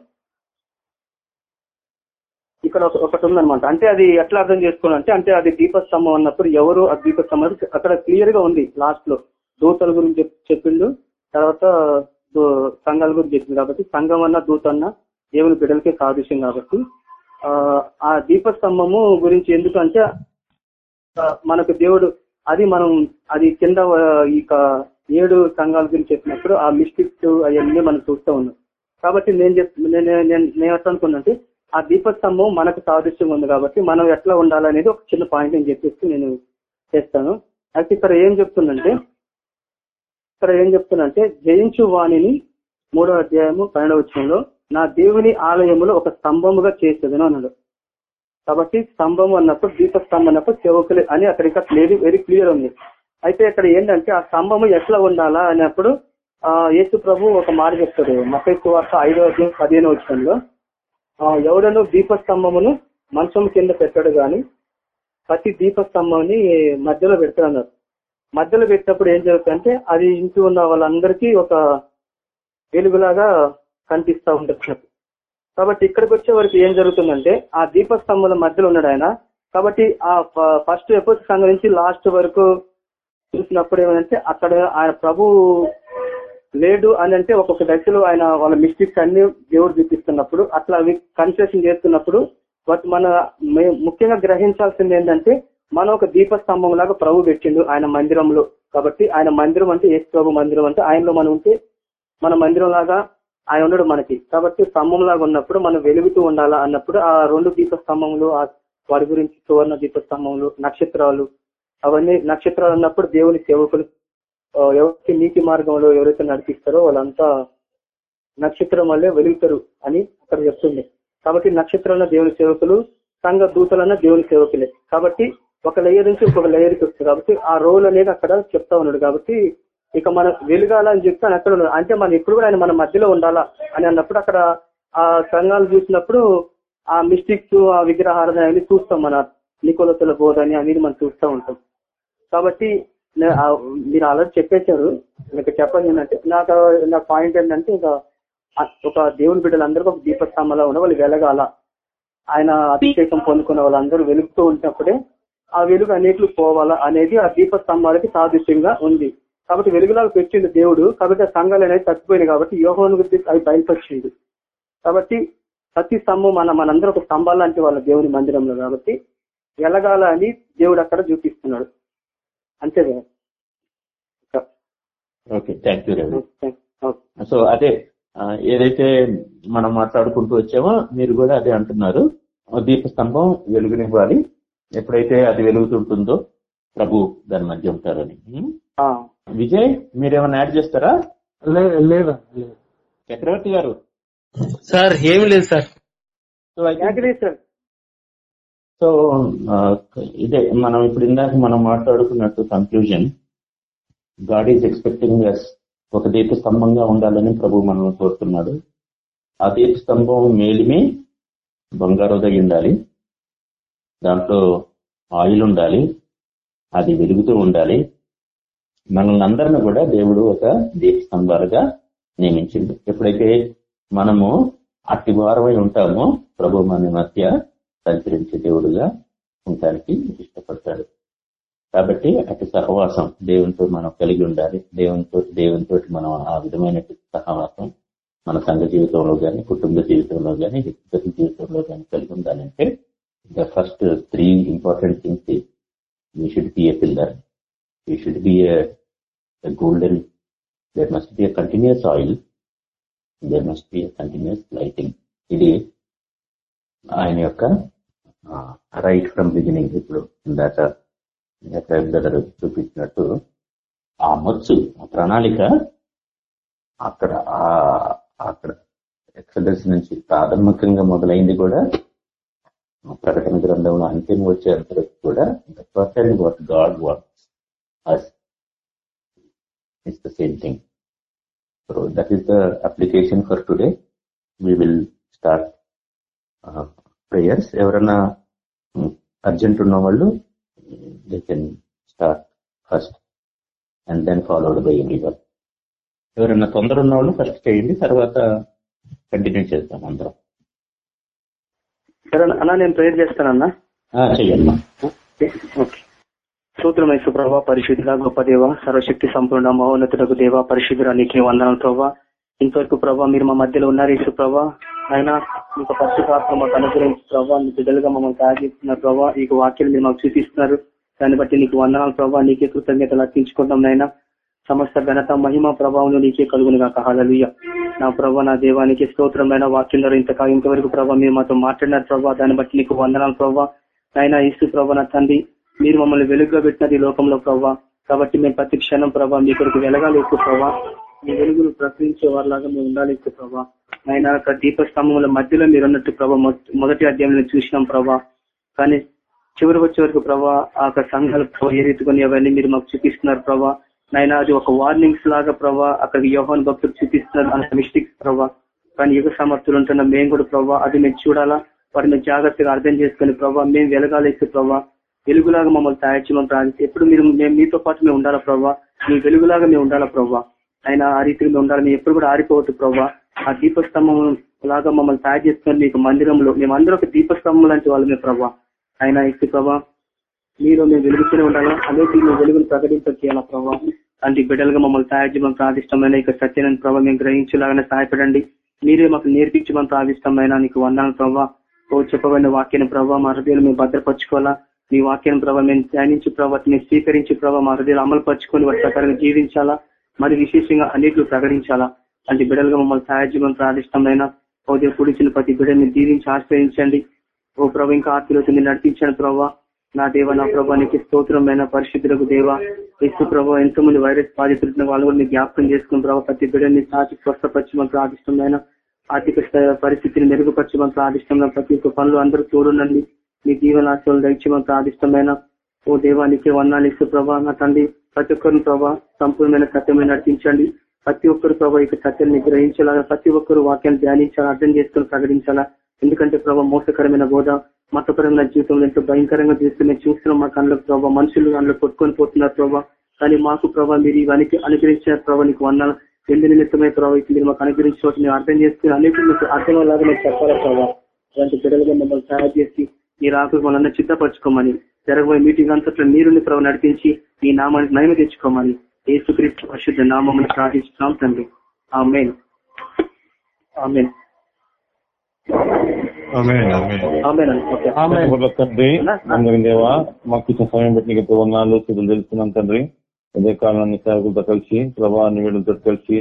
ఇక్కడ ఒక- ఒకటి ఉందనమాట అంటే అది ఎట్లా అర్థం చేసుకోవాలంటే అంటే అది దీపస్తంభం అన్నప్పుడు ఎవరు ఆ దీపస్తంభం అక్కడ క్లియర్గా ఉంది లాస్ట్లో దూతల గురించి చెప్పిండు తర్వాత సంఘాల గురించి చెప్పింది కాబట్టి సంఘం అన్న దూత అన్న దేవుని బిడ్డలకే సాదృశ్యం కాబట్టి ఆ, దీపస్తంభము గురించి ఎందుకంటే మనకు దేవుడు అది మనం అది కింద ఇక ఏడు సంఘాల గురించి చెప్పినప్పుడు ఆ మిస్టిక్స్ అవన్నీ మనం చూస్తూ ఉన్నాం. కాబట్టి నేను చెప్ నేను నేను- నేను ఎట్లా అనుకున్నానంటే ఆ దీపస్తంభం మనకు సాదృశ్యం ఉంది కాబట్టి మనం ఎట్లా ఉండాలనేది ఒక చిన్న పాయింట్ నేను చెప్పేసి నేను చేస్తాను. అయితే ఇక్కడ ఏం చెప్తుందంటే ఇక్కడ ఏం చెప్తున్నంటే జయించు వాణిని మూడో అధ్యాయము పన్నెండవ విషయంలో నా దేవుని ఆలయములో ఒక స్తంభముగా చేసేదను అన్నాడు. కాబట్టి స్తంభం అన్నప్పుడు దీప స్తంభం అన్నప్పుడు సేవకులు అని అక్కడ ఇంకా క్లియర్ వెరీ క్లియర్ ఉంది. అయితే ఇక్కడ ఏంటంటే ఆ స్తంభము ఎట్లా ఉండాలా అన్నప్పుడు ఆ యేసు ప్రభు ఒక మాట చెప్తాడు. మకై వార్త ఐదో అధ్యాయం పదిహేను వచ్చంలో ఎవడను దీపస్తంభమును మంచం కింద పెట్టాడు గాని ప్రతి దీపస్తంభాన్ని మధ్యలో పెడతాడు అన్నారు మధ్యలో పెట్టినప్పుడు ఏం జరుగుతుందంటే అది ఇంటి ఉన్న వాళ్ళందరికీ ఒక వెలుగులాగా కనిపిస్తూ ఉంటుంది కాబట్టి ఇక్కడికి వచ్చే వరకు ఏం జరుగుతుందంటే ఆ దీపస్తంభాల మధ్యలో ఉన్నాడు ఆయన. కాబట్టి ఆ ఫస్ట్ ఎపిసోడ్ సంఘం నుంచి లాస్ట్ వరకు చూసినప్పుడు ఏమంటే అక్కడ ఆయన ప్రభు లేడు అని అంటే ఒక్కొక్క దశలో ఆయన వాళ్ళ మిస్టేక్స్ అన్ని దేవుడు చూపిస్తున్నప్పుడు అట్లా అవి కన్సెషన్ చేస్తున్నప్పుడు బట్ మన ముఖ్యంగా గ్రహించాల్సింది ఏంటంటే మనం ఒక దీపస్తంభం లాగా ప్రభు పెట్టిండు ఆయన మందిరంలో. కాబట్టి ఆయన మందిరం అంటే ఏ ప్రభు మందిరం అంటే ఆయనలో మనం ఉంటే మన మందిరం లాగా ఆయన ఉండడు మనకి. కాబట్టి స్తంభం లాగా ఉన్నప్పుడు మనం వెలుగుతూ ఉండాలా అన్నప్పుడు ఆ రెండు దీపస్తంభములు ఆ వారి గురించి సువర్ణ దీపస్తంభములు నక్షత్రాలు అవన్నీ నక్షత్రాలు ఉన్నప్పుడు దేవుని సేవకులు ఎవరికి నీతి మార్గంలో ఎవరైతే నడిపిస్తారో వాళ్ళంతా నక్షత్రం వల్లే వెలుగుతారు అని అక్కడ చెప్తుంది. కాబట్టి నక్షత్రాల దేవుని సేవకులు సంఘ దూతలన్న దేవుని సేవకులే. కాబట్టి ఒక లేయర్ నుంచి ఇంకొక లేయర్కి వస్తుంది కాబట్టి ఆ రోల్ అనేది అక్కడ చెప్తా ఉన్నాడు కాబట్టి ఇక మనం వెలుగాల అని చెప్తే ఆయన అక్కడ ఉన్నాడు. అంటే మనం ఎప్పుడు కూడా ఆయన మన మధ్యలో ఉండాలా అని అన్నప్పుడు అక్కడ ఆ సంఘాలు చూసినప్పుడు ఆ మిస్టిక్స్ ఆ విగ్రహారాధన అవన్నీ చూస్తాం మన నికోలతల బోధ అని అనేది మనం చూస్తూ ఉంటాం. కాబట్టి మీరు ఆల్రెడీ చెప్పేశారు. మీకు చెప్పండి ఏంటంటే నాకు నా పాయింట్ ఏంటంటే ఇక ఒక దేవుని బిడ్డలందరికీ ఒక దీపస్తంభంలో ఉన్న వాళ్ళు వెలగాల. ఆయన అభిషేకం పొందుకున్న వాళ్ళందరూ వెలుగుతూ ఉంటప్పుడే ఆ వెలుగు అనేట్లు పోవాలా అనేది ఆ దీపస్తంభాలకి సాదృశ్యంగా ఉంది. కాబట్టి వెలుగులాగా పెట్టిండు దేవుడు కాబట్టి ఆ సంఘాలు అనేది తప్పిపోయినాయి కాబట్టి యోహోను గురించి అవి బయలుపరిచిండు. కాబట్టి ప్రతి స్తంభం మన మనందరూ ఒక స్తంభాలు లాంటి వాళ్ళ దేవుని మందిరంలో కాబట్టి వెలగాల అని దేవుడు అక్కడ చూపిస్తున్నాడు. అంతే. Okay thank you. సో అదే ఏదైతే మనం మాట్లాడుకుంటూ వచ్చామో మీరు కూడా అదే అంటున్నారు. ఆ దీపస్తంభం వెలుగునివ్వాలి. ఎప్పుడైతే అది వెలుగుతుంటుందో ప్రభు దాని మధ్య ఉంటారని. విజయ్ మీరేమైనా యాడ్ చేస్తారా? లే- లేదా. చక్రవర్తి గారు. సార్ ఏమి లేదు సార్. సో ఇదే మనం ఇప్పుడు ఇందాక మనం మాట్లాడుకున్నట్టు conclusion God is expecting us ఒక దీప స్తంభంగా ఉండాలని ప్రభు మనల్ని కోరుతున్నాడు. ఆ దీప స్తంభం మేలిమి బంగారుదై ఉండాలి. దాంట్లో ఆయిల్ ఉండాలి అది వెలుగుతూ ఉండాలి. మనల్ని అందరిని కూడా దేవుడు ఒక దీపస్తంభాలుగా నియమించింది ఎప్పుడైతే మనము అట్టి వారమై ఉంటామో ప్రభు మన మధ్య సంచరించే దేవుడుగా ఉండటానికి ఇష్టపడతాడు. కాబట్టి అటు సహవాసం దేవునితో మనం కలిగి ఉండాలి. దేవునితో దేవునితో మనం ఆ విధమైన సహవాసం మన సంఘ జీవితంలో కానీ కుటుంబ జీవితంలో కానీ వ్యక్తిగత జీవితంలో కానీ కలిగి ఉండాలంటే the first three important things we should be a pillar we should be a golden there must be a continuous oil there must be a continuous lighting ఇది ఆయన యొక్క రైట్ ఫ్రమ్ బిగినింగ్ ఇప్పుడు ఇందాక బ్రదర్ చూపించినట్టు ఆ మచ్చు ఆ ప్రణాళిక అక్కడ ఆ అక్కడ ఎక్సలెన్స్ నుంచి ప్రాథమికంగా మొదలైంది కూడా ప్రకటన గ్రంథంలో అంతిమ వచ్చేంత వరకు కూడా the person what God what us it's the same thing so that is the application for today we will start prayers ఎవరైనా అర్జెంట్ ఉన్న వాళ్ళు they can start first and then followed by every ఎవరైనా తొందర ఉన్న వాళ్ళు first చేయండి తర్వాత continue చేస్తాం అందరం. సరే అన్న నేను ప్రేర్ చేస్తానన్నా చెయ్యమ్మా. ఓకే సూత్రమై సుప్రభ పరిశుద్ధుల గొప్ప దేవ సర్వశక్తి సంపూర్ణ మహోన్నతులకు దేవ పరిశుద్ధుల నీకే వందనం ప్రభా. ఇంతవరకు ప్రభా మీరు మా మధ్యలో ఉన్నారు ఈ సుప్రభ ఆయన మీకు పరిశుభాత్మ మాకు అనుగ్రహించి ప్రభావ మీ బిడ్డలుగా మమ్మల్ని తయారు చేస్తున్నారు ప్రభావ ఈ వాక్యాలు మీరు మాకు చూపిస్తున్నారు. దాన్ని బట్టి నీకు వందనాలు ప్రభావ నీకే కృతజ్ఞతలు అర్పించుకుంటాం నాయన. సమస్త ఘనత మహిమ ప్రభావం నీకే కలుగును గాక హాలలుయ్య నా ప్రభా నా దేవానికి స్తోత్రమైన వాక్యంలో ఇంతకాల ఇంతకా ఇంతవరకు ప్రభావ మీరు మాతో మాట్లాడినారు ప్రభావ దాన్ని బట్టి నీకు వందనాలు ప్రభావ నాయన ఇసు ప్రభా నా తండ్రి మీరు మమ్మల్ని వెలుగుగా పెట్టినది ఈ లోకంలో ప్రభావ కాబట్టి మేము ప్రతి క్షణం ప్రభావ మీ కొరకు వెలగాలి ఎక్కువ ప్రభావ మీ వెలుగును ప్రకటించే వారిలాగా మేము ఉండాలి ఎక్కువ ప్రభావ ఆయన యొక్క దీపస్తంభముల మధ్యలో మీరు ఉన్నట్టు ప్రభావ మొదటి- మొదటి అధ్యాయంలో చూసినాం ప్రభా. కానీ చివరి వచ్చే వరకు ప్రభా ఆ యొక్క సంఘాలు ప్రభావ ఏ రీతికొని అవన్నీ మీరు మాకు చూపిస్తున్నారు ప్రభా. నాయన అది ఒక వార్నింగ్స్ లాగా ప్రభా అక్కడికి యోహాన్ భక్తులు చూపిస్తున్నారు అన్న మిస్టేక్స్ ప్రభా కానీ యుగ సమర్థులు ఉంటున్న మేము కూడా ప్రభా అది మేము చూడాలా? వాటిని జాగ్రత్తగా అర్థం చేసుకుని ప్రభా మేము వెలగాలేసే ప్రభా వెలుగులాగా మమ్మల్ని తయారు చేయమని ప్రార్థించి ఎప్పుడు మీరు మేము మీతో పాటు మేము ఉండాలా ప్రభా మీ వెలుగులాగా మేము ఉండాలా ప్రభా ఆయన ఆ రీతిలో మేము ఉండాలి? మేము ఎప్పుడు కూడా ఆరిపోవద్దు ప్రభా ఆ దీపస్తంభం లాగా మమ్మల్ని తయారు చేసుకుని మీకు మందిరంలో మేమందరూ ఒక దీపస్తంభం లాంటి వాళ్ళమే ప్రభా ఆయన ఇస్తే ప్రభా మీరు మేము వెలుగుతూనే ఉండాలా అనేక మీ వెలుగును ప్రకటింప చేయాలా అలాంటి బిడ్డలుగా మమ్మల్ని తయారు చేయమని ప్రార్థిష్టమైన ఇక సత్యమైన ప్రభావ మేము గ్రహించేలాగానే సహాయపడండి మీరే మాకు నేర్పించమని ప్రార్థిష్టమైన నీకు వందాను ప్రభావ ఓ చెప్పబడిన వాక్యాన్ని ప్రభావ మా హృదయాలు మేము భద్రపరచుకోవాలా? మీ వాక్యాన్ని ప్రభావ మేము ధ్యానించి ప్రభావ మేము స్వీకరించి ప్రభావ మా హృదయాలు అమలు పరుచుకొని వాటి ప్రకారంగా జీవించాలా? మరి విశేషంగా అనేకలు ప్రకటించాలా? అంటే బిడ్డలుగా మమ్మల్ని సహాయజీవనం ప్రాదిష్టమైన ఓ దేవుడు ప్రతి బిడ్డని దీవించి ఆశ్రయించండి. ఓ ప్రభు ఇంకా ఆత్మీయతని నడిపించండి ప్రభావ నా దేవ నా ప్రభా నీకు స్తోత్రమైన పరిశుద్ధులకు దేవ ఇసు ప్రభావ ఎంతో మంది వైరస్ బాధితులున్న వాళ్ళు కూడా జ్ఞాపకం చేసుకుని ప్రభావ ప్రతి బిడ్డని సాటి స్వస్థపరచమని ప్రాదిష్టమైన ఆర్థిక పరిస్థితిని మెరుగుపరచమని ప్రాదిష్టమైన ప్రతి ఒక్క పనులు అందరూ తోడునండి మీ జీవనాశలు దయచేయమని ప్రాదిష్టమైన ఓ దేవానికి వందాలు ఇసు ప్రభా నా తండ్రి ప్రతి ఒక్కరిని ప్రభా సంపూర్ణమైన సత్యమైన నడిపించండి. ప్రతి ఒక్కరు ప్రభా ఇక సత్యాన్ని గ్రహించాలా ప్రతి ఒక్కరు వాక్యాన్ని ధ్యానించాలా అర్థం చేసుకుని ప్రకటించాలా. ఎందుకంటే ప్రభా మోసకరమైన బోధ మతపరమైన జీవితంలో ఎంతో భయంకరంగా చేస్తూ మేము చూస్తున్నాం మా కళ్ళకు ప్రభావ మనుషులు అందులో కొట్టుకొని పోతున్నారు ప్రభావ కానీ మాకు ప్రభావ మీరు ఇవన్నీ అనుగ్రహించిన ప్రభావ నీకు వందాలు ఎందు నిమిత్తమే ప్రభావ మీరు మాకు అనుగ్రహించిన మేము అర్థం చేసుకుని అనేక మీకు అర్థమయ్యేలాగా మేము చెప్పాలి ప్రభావ అలాంటి బిడ్డలుగా మమ్మల్ని తయారు చేసి ఈ రాకు మమ్మల్ని చిత్తపరచుకోమని జరగబోయే మీటింగ్ అంతట్లో మీరుని ప్రభు నడిపించి ఈ నామానికి నయమ తెచ్చుకోమని ఏసుక్రీస్తు పరిశుద్ధ నామం ప్రార్థిస్తున్నాం తండ్రి. ఆమెన్. ఆమెన్. తండ్రి. అందరి దేవా మాకు ఇచ్చిన సమయం బట్టి నీకు ఎంతో వందనాలు స్థితులు తెలుస్తున్నాం తండ్రి. అదే కాలాన్ని సేవకులతో కలిసి ప్రభావాన్ని వీళ్ళతో కలిసి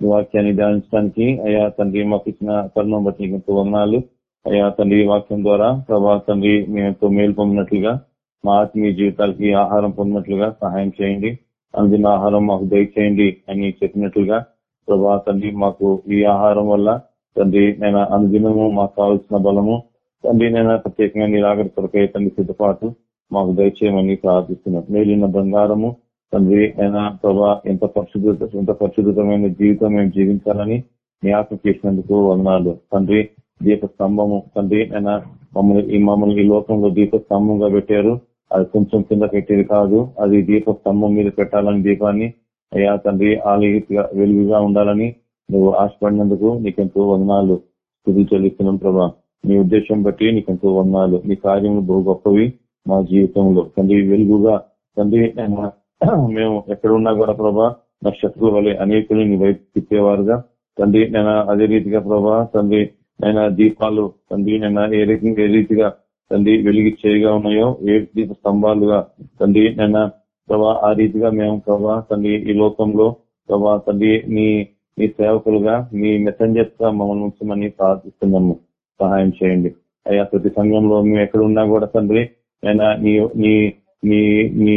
వాక్యాన్ని ధ్యానించడానికి అయ్యా తండ్రి మాకు ఇచ్చిన తరుణం బట్టి నీకు ఎంతో వందనాలు. అయ్యా తండ్రి వాక్యం ద్వారా ప్రభా తండ్రి మేము ఎంతో మేలు పొందినట్లుగా మా ఆత్మీయ జీవితాలకి ఆహారం పొందినట్లుగా సహాయం చేయండి. అందిన ఆహారం మాకు దయచేయండి అని చెప్పినట్లుగా ప్రభా తండ్రి మాకు ఈ ఆహారం వల్ల తండ్రి నేను అనుదినము మాకు కావాల్సిన బలము. తండ్రి నేను ప్రత్యేకంగా నీ రాగడి కొరకై తండ్రి సిద్ధపాటు మాకు దయచేయమని ప్రార్థిస్తున్నాం మేలిన బంగారము తండ్రి అయినా ప్రభా ఎంత పరిశుద్ధ ఎంత పరిశుద్ధమైన జీవితం మేము జీవించాలని జ్ఞాపకం చేసినందుకు వందనాలు. తండ్రి దీప స్తంభము తండ్రి అయినా మమ్మల్ని ఈ మమ్మల్ని ఈ లోకంలో దీప స్తంభంగా పెట్టారు. అది కొంచెం కింద పెట్టేది కాదు. అది దీప స్తంభం మీద పెట్టాలని దీపాన్ని అయ్యా తండ్రి ఆలయ వెలుగుగా ఉండాలని నువ్వు ఆశపడినందుకు నీకెంతో వందనాలు. స్థుతి చెల్లిస్తున్నాం ప్రభా. నీ ఉద్దేశం బట్టి నీకెంతో వందనాలు. నీ కార్యములు బహు గొప్పవి మా జీవితంలో. తండ్రి వెలుగుగా తండ్రి మేము ఎక్కడ ఉన్నా కూడా ప్రభా నా శత్రువు వల్ల అనేకులు నీ వైపు తిప్పేవారుగా. తండ్రి నేను అదే రీతిగా ప్రభా తండ్రి నేను దీపాలు తండ్రి నేను ఏ రీతి ఏ రీతిగా తండ్రి వెలిగి చేయగా ఉన్నాయో ఏ దీప స్తంభాలుగా తండ్రి నేను ప్రభా ఆ రీతిగా మేము ప్రభా తండ్రి ఈ లోకంలో ప్రభా తండ్రి నీ మీ సేవకులుగా మీ మెసెంజర్స్గా మమ్మల్ని ఉంచమని ప్రార్థిస్తున్నాము. సహాయం చేయండి. అయ్యా ప్రతి సంఘంలో మేము ఎక్కడ ఉన్నా కూడా తండ్రి అయినా నీ నీ నీ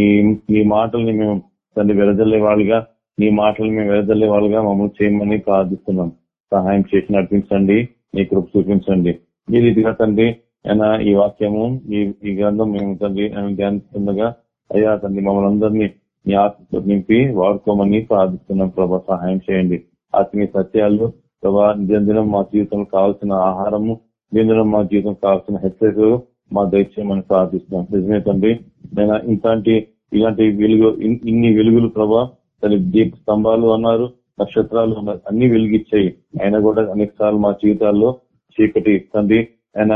నీ మాటల్ని మేము తండ్రి వెదజల్లే వాళ్ళుగా నీ మాటలు మేము వెదజల్లే వాళ్ళుగా మమ్మల్ని చేయమని ప్రార్థిస్తున్నాం. సహాయం చేసి నడిపించండి. నీ కృప చూపించండి. ఈ రీతిగా తండ్రి అయినా ఈ వాక్యము ఈ ఈ గ్రంథం మేము తండ్రి ధ్యానిస్తుండగా అయ్యా తండ్రి మమ్మల్ని అందరినీ నీ ఆత్మతో నింపి వాడుకోమని ప్రార్థిస్తున్నాం. ప్రభా సహాయం చేయండి. ఆత్మీయ సత్యాలు ప్రభా దినం మా జీవితంలో కావాల్సిన ఆహారము దినం మా జీవితం కావాల్సిన హెచ్చరికలు మా దయచేయమని ప్రార్థిస్తున్నాం. నిజమే తండ్రి నేను ఇంతటి ఇలాంటి వెలుగు ఇన్ని వెలుగులు ప్రభా తన దీప స్తంభాలు అన్నారు నక్షత్రాలు అన్నారు అన్ని వెలిగిచ్చాయి ఆయన కూడా అనేక సార్లు మా జీవితాల్లో చీకటి తండ్రి ఆయన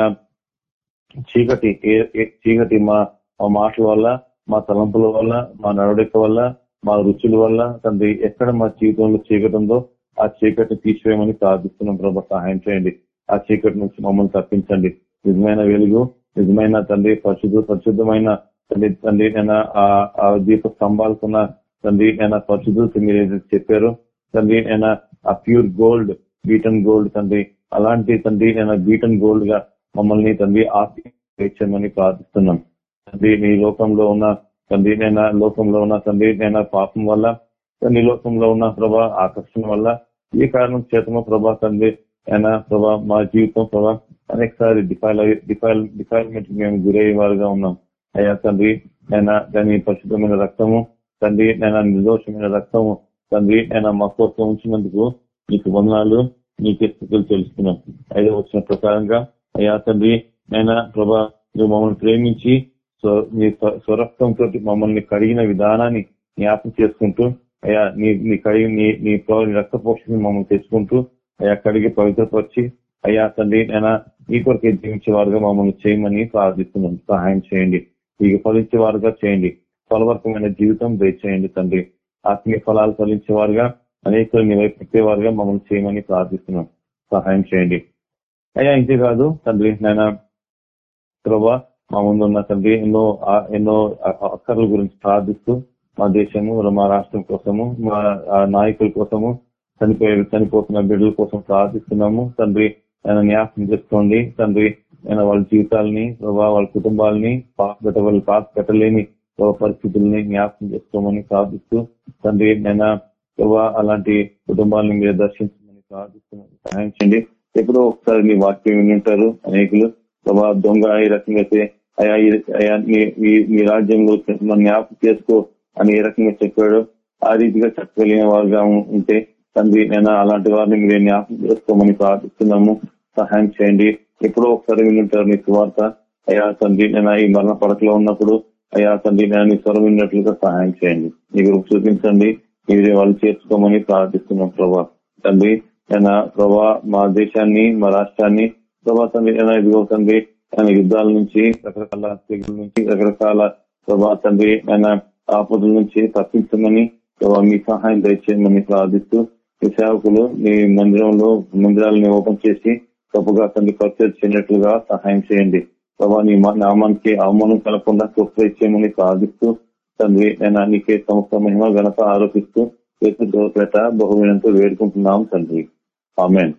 చీకటి ఏ- ఏ- చీకటి మా మా మాటల వల్ల మా తలంపుల వల్ల మా నడవడిక వల్ల మా రుచుల వల్ల తండ్రి ఎక్కడ మా జీవితంలో చీకటి ఉందో ఆ చీకటిని తీసివేయమని ప్రార్థిస్తున్నాం ప్రభా సహాయం చేయండి. ఆ చీకటి నుంచి మమ్మల్ని తప్పించండి. నిజమైన వెలుగు నిజమైన తండ్రి పరిశుద్ధ పరిశుద్ధమైన తండ్రి తండ్రి నేను ఆ దీప స్తంభాలకున్న తండ్రి నేను పరిశుద్ధత మీరు ఏదైతే చెప్పారు. తండ్రి నేను ఆ ప్యూర్ గోల్డ్ బీటన్ గోల్డ్ తండ్రి అలాంటి తండ్రి నేను బీటన్ గోల్డ్గా మమ్మల్ని తండ్రి ఆత్మని ప్రార్థిస్తున్నాం. తండ్రి నీ లోకంలో ఉన్న తండ్రి నేను లోకంలో ఉన్న తండ్రి నేను పాపం వల్ల నీ లోకంలో ఉన్న ప్రభా ఆకర్షణ వల్ల ఈ కారణం చేతమో ప్రభా తండ్రి అయినా ప్రభా మా జీవితం ప్రభా అనేకసారి డిఫైల్ డిఫైల్ డిఫైల్మెంట్ మేము గురయ్యే వారుగా ఉన్నాం. అయ్యా తండ్రి అయినా దాని పరిశుద్ధమైన రక్తము తండ్రి నేను నిర్దోషమైన రక్తము తండ్రి నేను మా కోసం ఉంచినందుకు నీకు వందనాలు నీకే స్థితులు తెలుసుకున్నాం అయితే వచ్చిన ప్రకారంగా అయ్యా తండ్రి అయినా ప్రభా నువ్వు మమ్మల్ని ప్రేమించి స్వ- నీ స్వ- స్వరక్తంతో మమ్మల్ని కడిగిన విధానాన్ని జ్ఞాపకం చేసుకుంటూ అయ్యా నీ నీ కడిగి నీ నీ నీ రక్త పోషణ మమ్మల్ని తెచ్చుకుంటూ అయ్యా కడిగి పవిత్రపరిచి అయ్యా తండ్రి నేను ఈ కొరకే జీవించే వారుగా మమ్మల్ని చేయమని ప్రార్థిస్తున్నాం. సహాయం చేయండి. నీకు ఫలించే వారుగా చేయండి. ఫలవర్తమైన జీవితం దయచేయండి తండ్రి. ఆత్మీయ ఫలాలు ఫలించే వారుగా అనేకులు నీ వైపు పెట్టేవారుగా మమ్మల్ని చేయమని ప్రార్థిస్తున్నాం. సహాయం చేయండి. అయ్యా ఇంతే కాదు తండ్రి నేను ప్రభా మా ముందు ఉన్న తండ్రి ఎన్నో ఎన్నో అక్కర్ల గురించి ప్రార్థిస్తూ మా దేశము మా రాష్ట్రం కోసము మా నాయకుల కోసము చనిపోయే చనిపోతున్న బిడ్డల కోసం ప్రార్థిస్తున్నాము. తండ్రి ఆయన న్యాసం చేసుకోండి. తండ్రి ఆయన వాళ్ళ జీవితాలని ప్రభా వాళ్ళ కుటుంబాలని పాస్ పెట్ట వాళ్ళు పాస్ పెట్టలేని పరిస్థితుల్ని జ్ఞాపకం చేసుకోమని ప్రార్థిస్తూ తండ్రి నేను ప్రభా అలాంటి కుటుంబాలను మీరు దర్శించమని ప్రార్థిస్తున్నాను సహాయం చేయండి. ఎప్పుడో ఒకసారి మీ వాక్యం వింటారు అనేకులు. ప్రభా దొంగ ఈ రకంగా అయితే అయా ఈ- మీ- రాజ్యంలో మన జ్ఞాపకం చేసుకో అని ఏ రకంగా చెప్పాడు ఆ రీతిగా చెప్పగలిగిన వారుగా ఉంటే తండ్రి నేను అలాంటి వారిని మీరు జ్ఞాపకం చేసుకోమని ప్రార్థిస్తున్నాము. సహాయం చేయండి. ఎప్పుడో ఒకసారి వింటుంటారు మీ సువార్త అయ్యా తండ్రి నేను ఈ మరణ పడకలో ఉన్నప్పుడు అయ్యా తండ్రి నేను నీ స్వరం విన్నట్లుగా సహాయం చేయండి. మీరు చూపించండి. మీరు వాళ్ళు చేర్చుకోమని ప్రార్థిస్తున్నాం ప్రభా. తండ్రి నేను ప్రభా మా దేశాన్ని మా రాష్ట్రాన్ని ప్రభా తండ్రి నేను ఇదిగో తండ్రి ఆయన యుద్ధాల నుంచి రకరకాల తెగుల నుంచి రకరకాల ప్రభా తండ్రి ఆయన ఆపదల నుంచి తప్పించమని మీ సహాయం దయచేయమని ప్రార్థిస్తూ మీ సేవకులు మీ మందిరంలో మందిరాలని ఓపెన్ చేసి గొప్పగా తండ్రి పరిచయం చేయనట్లుగా సహాయం చేయండి. ప్రభా నీ మా- నామానికి అవమానం కలగకుండా కృప చేయమని ప్రార్థిస్తూ తండ్రి నేను నీకే సంస్థ మహిమ ఘనత ఆరోపిస్తూ పేట బహువినంతో వేడుకుంటున్నాం తండ్రి. ఆమెన్.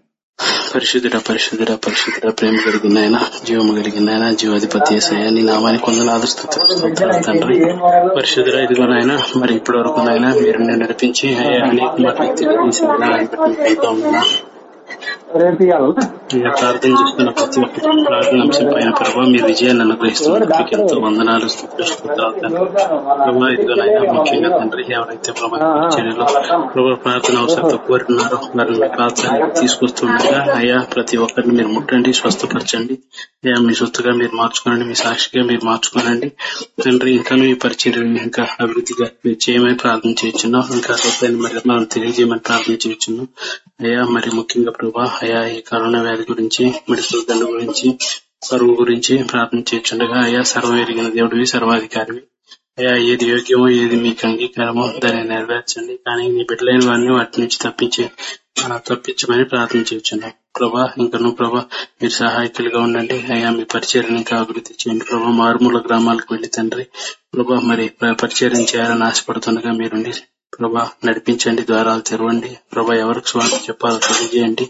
పరిశుద్ధుడ పరిశుద్ధుడ పరిశుద్ధుడ ప్రేమ కలిగిన ఆయన జీవము కలిగిన ఆయన జీవాధిపతి ఏసయ్య నీ నామాన్ని కొందనాలు స్తోత్రాలు తండ్రి. పరిశుద్ధుడ ఇదిగో నాయన మరి ఇప్పటి వరకు నాయన మీరు నడిపించి అనేక మాటలు తెలియజేసిన ప్రార్థన చేస్తున్న ప్రతి ప్రార్థన అంశం పైన ప్రభావ మీ విజయాన్ని అనుగ్రహిస్తున్నందుకు మీకు ఎంతో వందనాలు ఇదిగోనైనా ముఖ్యంగా తండ్రి ఎవరైతే ప్రభా చర్యలో ప్రభా ప్రార్థన అవసరంతో కోరుకున్నారో వారిని మీ ప్రార్థన తీసుకొస్తుండగా అయ్యా ప్రతి ఒక్కరిని మీరు ముట్టండి స్వస్థపరచండి. అయ్యా మీ సొత్తుగా మీరు మార్చుకోనండి మీ సాక్షిగా మీరు మార్చుకోనండి. తండ్రి ఇంకా ఈ పరిచర్యను ఇంకా అభివృద్ధిగా మీరు చేయమని ప్రార్థన చేయొచ్చున్నాం ఇంకా మరి మనం తెలియజేయమని ప్రార్థన చేయొచ్చున్నాం అయ్యా మరి ముఖ్యంగా ప్రభా అయా ఈ కరోనా వ్యాధి గురించి మెడికల్ దండ గురించి కరువు గురించి ప్రార్థన చేర్చుండగా అయ్యా సర్వ ఎరిగిన దేవుడివి సర్వాధికారివి. అయ్యా ఏది యోగ్యమో ఏది మీకు అంగీకారమో దాన్ని నెరవేర్చండి. కానీ నీ బిడ్డలైన వారిని వాటి నుంచి తప్పించే తప్పించమని ప్రార్థన చేయొచ్చున్నాం ప్రభా ఇంకను ప్రభా మీరు సహాయకులుగా ఉండండి. అయ్యా మీ పరిచయం ఇంకా అభివృద్ధి చేయండి. ప్రభా మారుమూల గ్రామాలకు వెళ్ళి తండ్రి. ప్రభా మరి పరిచయం చేయాలని ఆశపడుతుండగా మీరుండి ప్రభా నడిపించండి ద్వారాలు తెరవండి. ప్రభా ఎవరికి స్వార్థ చెప్పాలో తెలియజేయండి.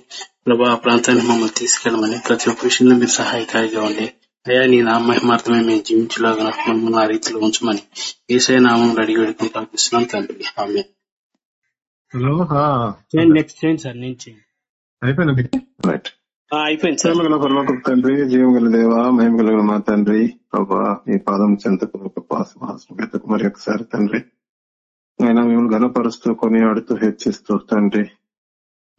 ప్రభా ఆ ప్రాంతాన్ని మమ్మల్ని తీసుకెళ్ళమని ప్రతి ఒక్క విషయంలో మీరు సహాయకారిగా ఉండి అయ్యా నీ నామహిమార్థమే మేము జీవించలాగా మమ్మల్ని ఆ రీతిలో ఉంచమని ఏసై నామం అడిగి వేడుకుని ప్రార్థిస్తున్నాం తండ్రి ఆమె హలో చేయండి నెక్స్ట్ చేయండి సార్ నేను చేయండి అయిపోయింది రైట్ ఆ, అయిపోయింది సార్ ప్రేమగల పరలోక తండ్రి జీవం గల దేవ మహిమ కలిగిన మా తండ్రి ప్రభా మీ పాదం చెంతకు మరి ఒకసారి తండ్రి. అయినా మిమ్మల్ని ఘనపరుస్తూ కొని ఆడుతూ హెచ్చిస్తూ తండ్రి.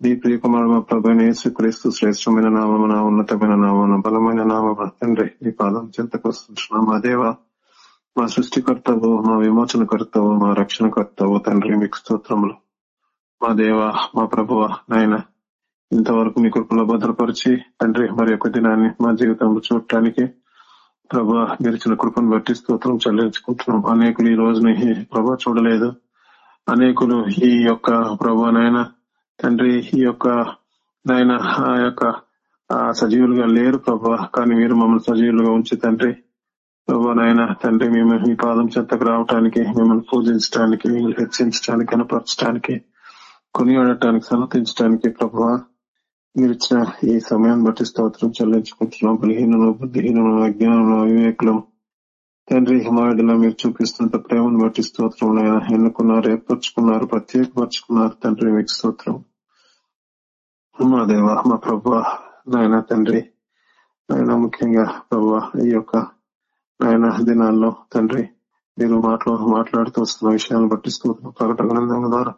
మీ ప్రియకుమారు మా ప్రభు యేసుక్రీస్తు శ్రేష్టమైన నామమున ఉన్నతమైన నామమున బలమైన నామం తండ్రి మీ పాదం చెంతకు వస్తున్నాం మా దేవ మా సృష్టికర్తవు మా విమోచనకర్తవు మా రక్షణ కర్తవు తండ్రి మీకు స్తోత్రములు. మా దేవ మా ప్రభువ నాయన ఇంతవరకు మీ కృపలో భద్రపరిచి తండ్రి మరి యొక్క దినాన్ని మా జీవితంలో చూడటానికి ప్రభా గెలిచిన కృపను బట్టి స్తోత్రం చెల్లించుకుంటున్నాం. అనేకులు ఈ రోజుని ప్రభా చూడలేదు. అనేకులు ఈ యొక్క ప్రభా నాయన తండ్రి ఈ యొక్క నాయన ఆ యొక్క ఆ సజీవులుగా లేరు ప్రభా. కానీ మీరు మమ్మల్ని సజీవులుగా ఉంచి తండ్రి ప్రభా నాయన తండ్రి మేము మీ పాదం చెత్తకు రావటానికి మిమ్మల్ని పూజించడానికి మిమ్మల్ని హెచ్చించడానికి కనపరచడానికి కొనియాడటానికి సమర్థించడానికి ప్రభా మీరు ఇచ్చిన ఈ సమయాన్ని బట్టి స్తోత్రం చెల్లించుకుంటున్నాం. బలహీనను బుద్ధిహీనను అజ్ఞానంలో అవివేకులం తండ్రి హిమాయుడిలో మీరు చూపిస్తున్న ప్రేమను బట్టి స్తోత్రం నాయన. ఎన్నుకున్నారు ఏర్పరచుకున్నారు ప్రత్యేకపరచుకున్నారు తండ్రి మీకు స్తోత్రం మా దేవ మా ప్రభు నాయన తండ్రి. నాయన ముఖ్యంగా ప్రభు ఈ యొక్క నాయన దినాల్లో తండ్రి మీరు మాట్లా మాట్లాడుతూ వస్తున్న విషయాలను బట్టి స్తోత్రం ప్రకటన గ్రంథం ద్వారా.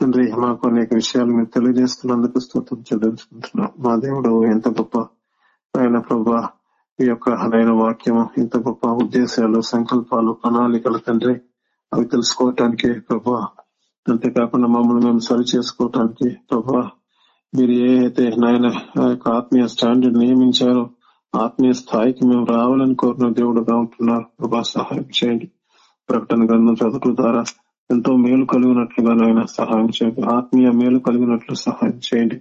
తండ్రి మాకు అనేక విషయాలు మీరు తెలియజేస్తున్నందుకు స్తోత్రం చెల్లించుకుంటున్నాం. మా దేవుడు ఎంత గొప్ప ఆయన ప్రభా ఈ యొక్క హనైన వాక్యము. ఇంత గొప్ప ఉద్దేశాలు సంకల్పాలు ప్రణాళికలు తండ్రి అవి తెలుసుకోవటానికి ప్రభా. అంతేకాకుండా మమ్మల్ని మేము సరి చేసుకోవటానికి ప్రభా. మీరు ఏ అయితే నాయన యొక్క ఆత్మీయ స్టాండర్డ్ నియమించారో ఆత్మీయ స్థాయికి మేము రావాలని కోరిన దేవుడుగా ఉంటున్నారు. ప్రభా సహాయం చేయండి. ప్రకటన గ్రంథం చదువుల ద్వారా ఎంతో మేలు కలిగినట్లుగా నాయన సహాయం చేయండి. ఆత్మీయ మేలు కలిగినట్లు సహాయం చేయండి.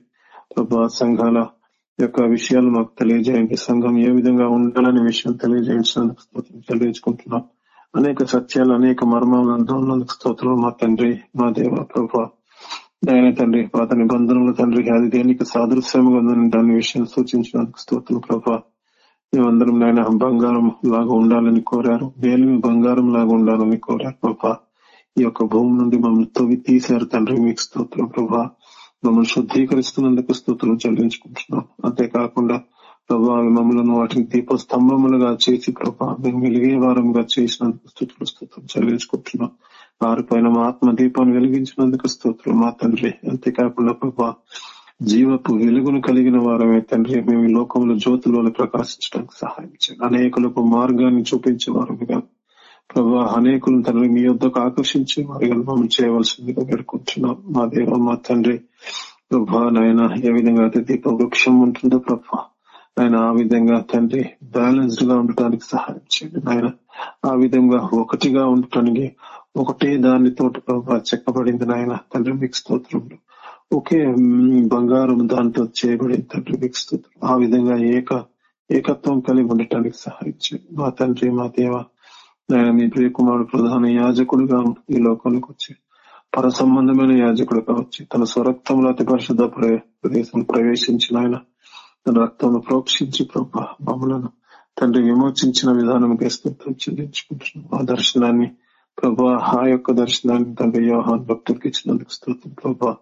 ప్రభా సంఘాల యొక్క విషయాలు మాకు తెలియజేయండి. సంఘం ఏ విధంగా ఉండాలనే విషయం తెలియజేయించినందుకు స్తోత్రం తెలియజేసుకుంటున్నాం అనేక సత్యాలు అనేక మర్మాలను ఉన్నందుకు స్తోత్రం. మా తండ్రి మా దేవ ప్రభా ఆయన తండ్రి పాత నిబంధనలు తండ్రి అది దేనికి సాదృశ్యంగా ఉందని దాని విషయం సూచించినందుకు స్తోత్రం ప్రభా. మేమందరం నాయన బంగారం లాగా ఉండాలని కోరారు. వేలిమి బంగారం లాగా ఉండాలని కోరారు ప్రభా. ఈ యొక్క భూమి నుండి మమ్మల్ని తొవి తీశారు తండ్రి. మీకు స్తోత్రం ప్రభా. మమ్మల్ని శుద్ధీకరిస్తున్నందుకు స్థుతులు చెల్లించుకుంటున్నాం. అంతేకాకుండా ప్రభా మమ్మల్ని వాటిని దీప స్తంభములుగా చేసి ప్రభా మేము వెలిగే వారంగా చేసినందుకు స్థుతులు స్థుతులు చెల్లించుకుంటున్నాం. వారిపైన మా ఆత్మ దీపాన్ని వెలిగించినందుకు స్తోత్రులు మా తండ్రి అంతేకాకుండా ప్రభా జీవపు వెలుగును కలిగిన వారమే తండ్రి. మేము ఈ లోకంలో జ్యోతిలో ప్రకాశించడానికి సహాయం చేయండి. అనేకులకు మార్గాన్ని చూపించే వారముగా ప్రభా అనేకులను తండ్రి మీ యొద్దకు ఆకర్షించి వారి మమ్మల్ని చేయవలసిందిగా వేడుకుంటున్నాం. మా దేవ మా తండ్రి ప్రభా నాయన ఏ విధంగా అయితే దీప వృక్షం ఉంటుందో ప్రభా ఆయన ఆ విధంగా తండ్రి బ్యాలెన్స్డ్గా ఉండటానికి సహాయం చేయండి నాయన. ఆ విధంగా ఒకటిగా ఉండటానికి ఒకటే దానితో ప్రభా చెక్కబడింది నాయన. తండ్రి మీకు స్తోత్రంలో ఒకే బంగారం దాంతో చేయబడింది తండ్రి మీకు స్తోత్రం. ఆ విధంగా ఏక ఏకత్వం కలిగి ఉండటానికి సహాయం చేయండి. మా తండ్రి మా దేవ నాయన మీ ప్రియకుమారుడు ప్రధాన యాజకుడుగా ఈ లోకానికి వచ్చి పర సంబంధమైన యాజకుడుగా వచ్చి తన స్వరక్తంలో అతి పరిశుద్ధ ప్రదేశం ప్రవేశించిన ఆయన తన రక్తంలో ప్రోక్షించి ప్రభా మమ్మలను తండ్రి విమోచించిన విధానం స్తోత్రం చెల్లించుకుంటున్నాం. ఆ దర్శనాన్ని ప్రభా ఆ యొక్క దర్శనాన్ని తండ్రి యోహాన్ భక్తుడికి ఇచ్చినందుకు స్తోత్రం ప్రభా.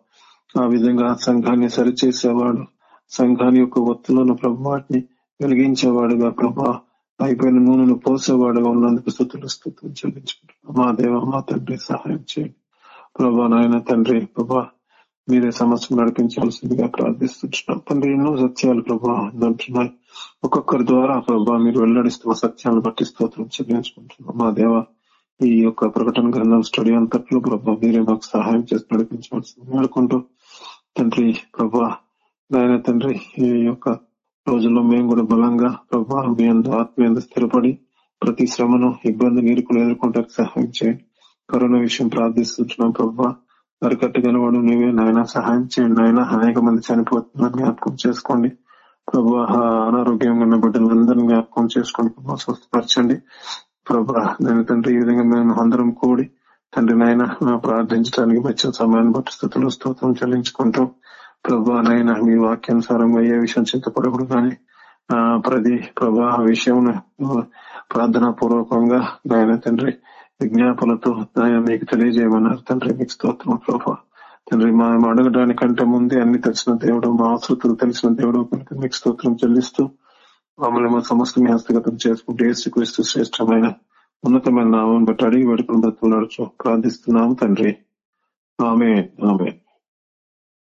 ఆ విధంగా సంఘాన్ని సరిచేసేవాడు సంఘాన్ని యొక్క ఒత్తులను ప్రభావాటిని వెలిగించేవాడుగా ప్రభా. అయిపోయిన నూనెను పోసేవాడుగా ఉన్నందుకు స్థుతులు స్థుతులు చెల్లించుకుంటున్నాం. మా దేవ మా తండ్రి సహాయం చేయండి. ప్రభా నాయన తండ్రి ప్రభా మీరే సమస్య నడిపించాల్సిందిగా ప్రార్థిస్తున్నాం తండ్రి ఎన్నో సత్యాలు ప్రభా అంటున్నాయి. ఒక్కొక్కరి ద్వారా ప్రభా మీరు వెల్లడిస్తున్న సత్యాలను బట్టి స్తోత్రం చెల్లించుకుంటున్నాం. మా దేవ ఈ యొక్క ప్రకటన గ్రంథం స్టడీ అంతట్లో ప్రభా మీరే మాకు సహాయం చేసి నడిపించవలసింది వేడుకుంటూ తండ్రి ప్రభా నాయన తండ్రి ఈ యొక్క రోజుల్లో మేము కూడా బలంగా ప్రభా మీ అందు ఆత్మీయందు స్థిరపడి ప్రతి శ్రమను ఇబ్బంది నీరుకులు ఎదుర్కొంటానికి సహాయం చేయండి కరోనా విషయం ప్రార్థిస్తున్నాం ప్రభా. అరికట్టగలవాడు నీవే నాయన సహాయం చేయండి నాయన. అనేక మంది చనిపోతున్నారు జ్ఞాపకం చేసుకోండి. ప్రభా ఆ అనారోగ్యంగా ఉన్న బిడ్డలందరినీ జ్ఞాపకం చేసుకోండి ప్రభా. స్వస్థపరచండి. ప్రభా నేను తండ్రి ఈ విధంగా మేము అందరం కూడి తండ్రి నాయన ప్రార్థించడానికి వచ్చిన సమయాన్ని బట్టి స్థుతులు స్తోత్రం చెల్లించుకుంటూ ప్రభానైనా మీ వాక్యానుసారంగా ఏ విషయం చింతపడకూడదు కానీ ఆ ప్రతి ప్రభా విషయం ప్రార్థనా పూర్వకంగా నాయన తండ్రి విజ్ఞాపనతో నాయన మీకు తెలియజేయమన్నారు. తండ్రి మీకు స్తోత్రం ప్రభా. తండ్రి మా అడగడానికంటే ముందే అన్ని తెలిసిన దేవుడు మా ఆశ్రుతులు తెలిసిన దేవుడు కనుక మీకు స్తోత్రం చెల్లిస్తూ మమ్మల్ని మా సమస్త మీ హస్తగతం చేసుకుంటూ యేసుక్రీస్తు శ్రేష్టమైన ఉన్నతమైన నామం బట్టి అడిగి వేడుకుని బతుకున్నాడు ప్రార్థిస్తున్నాము తండ్రి. ఆమె ఆమె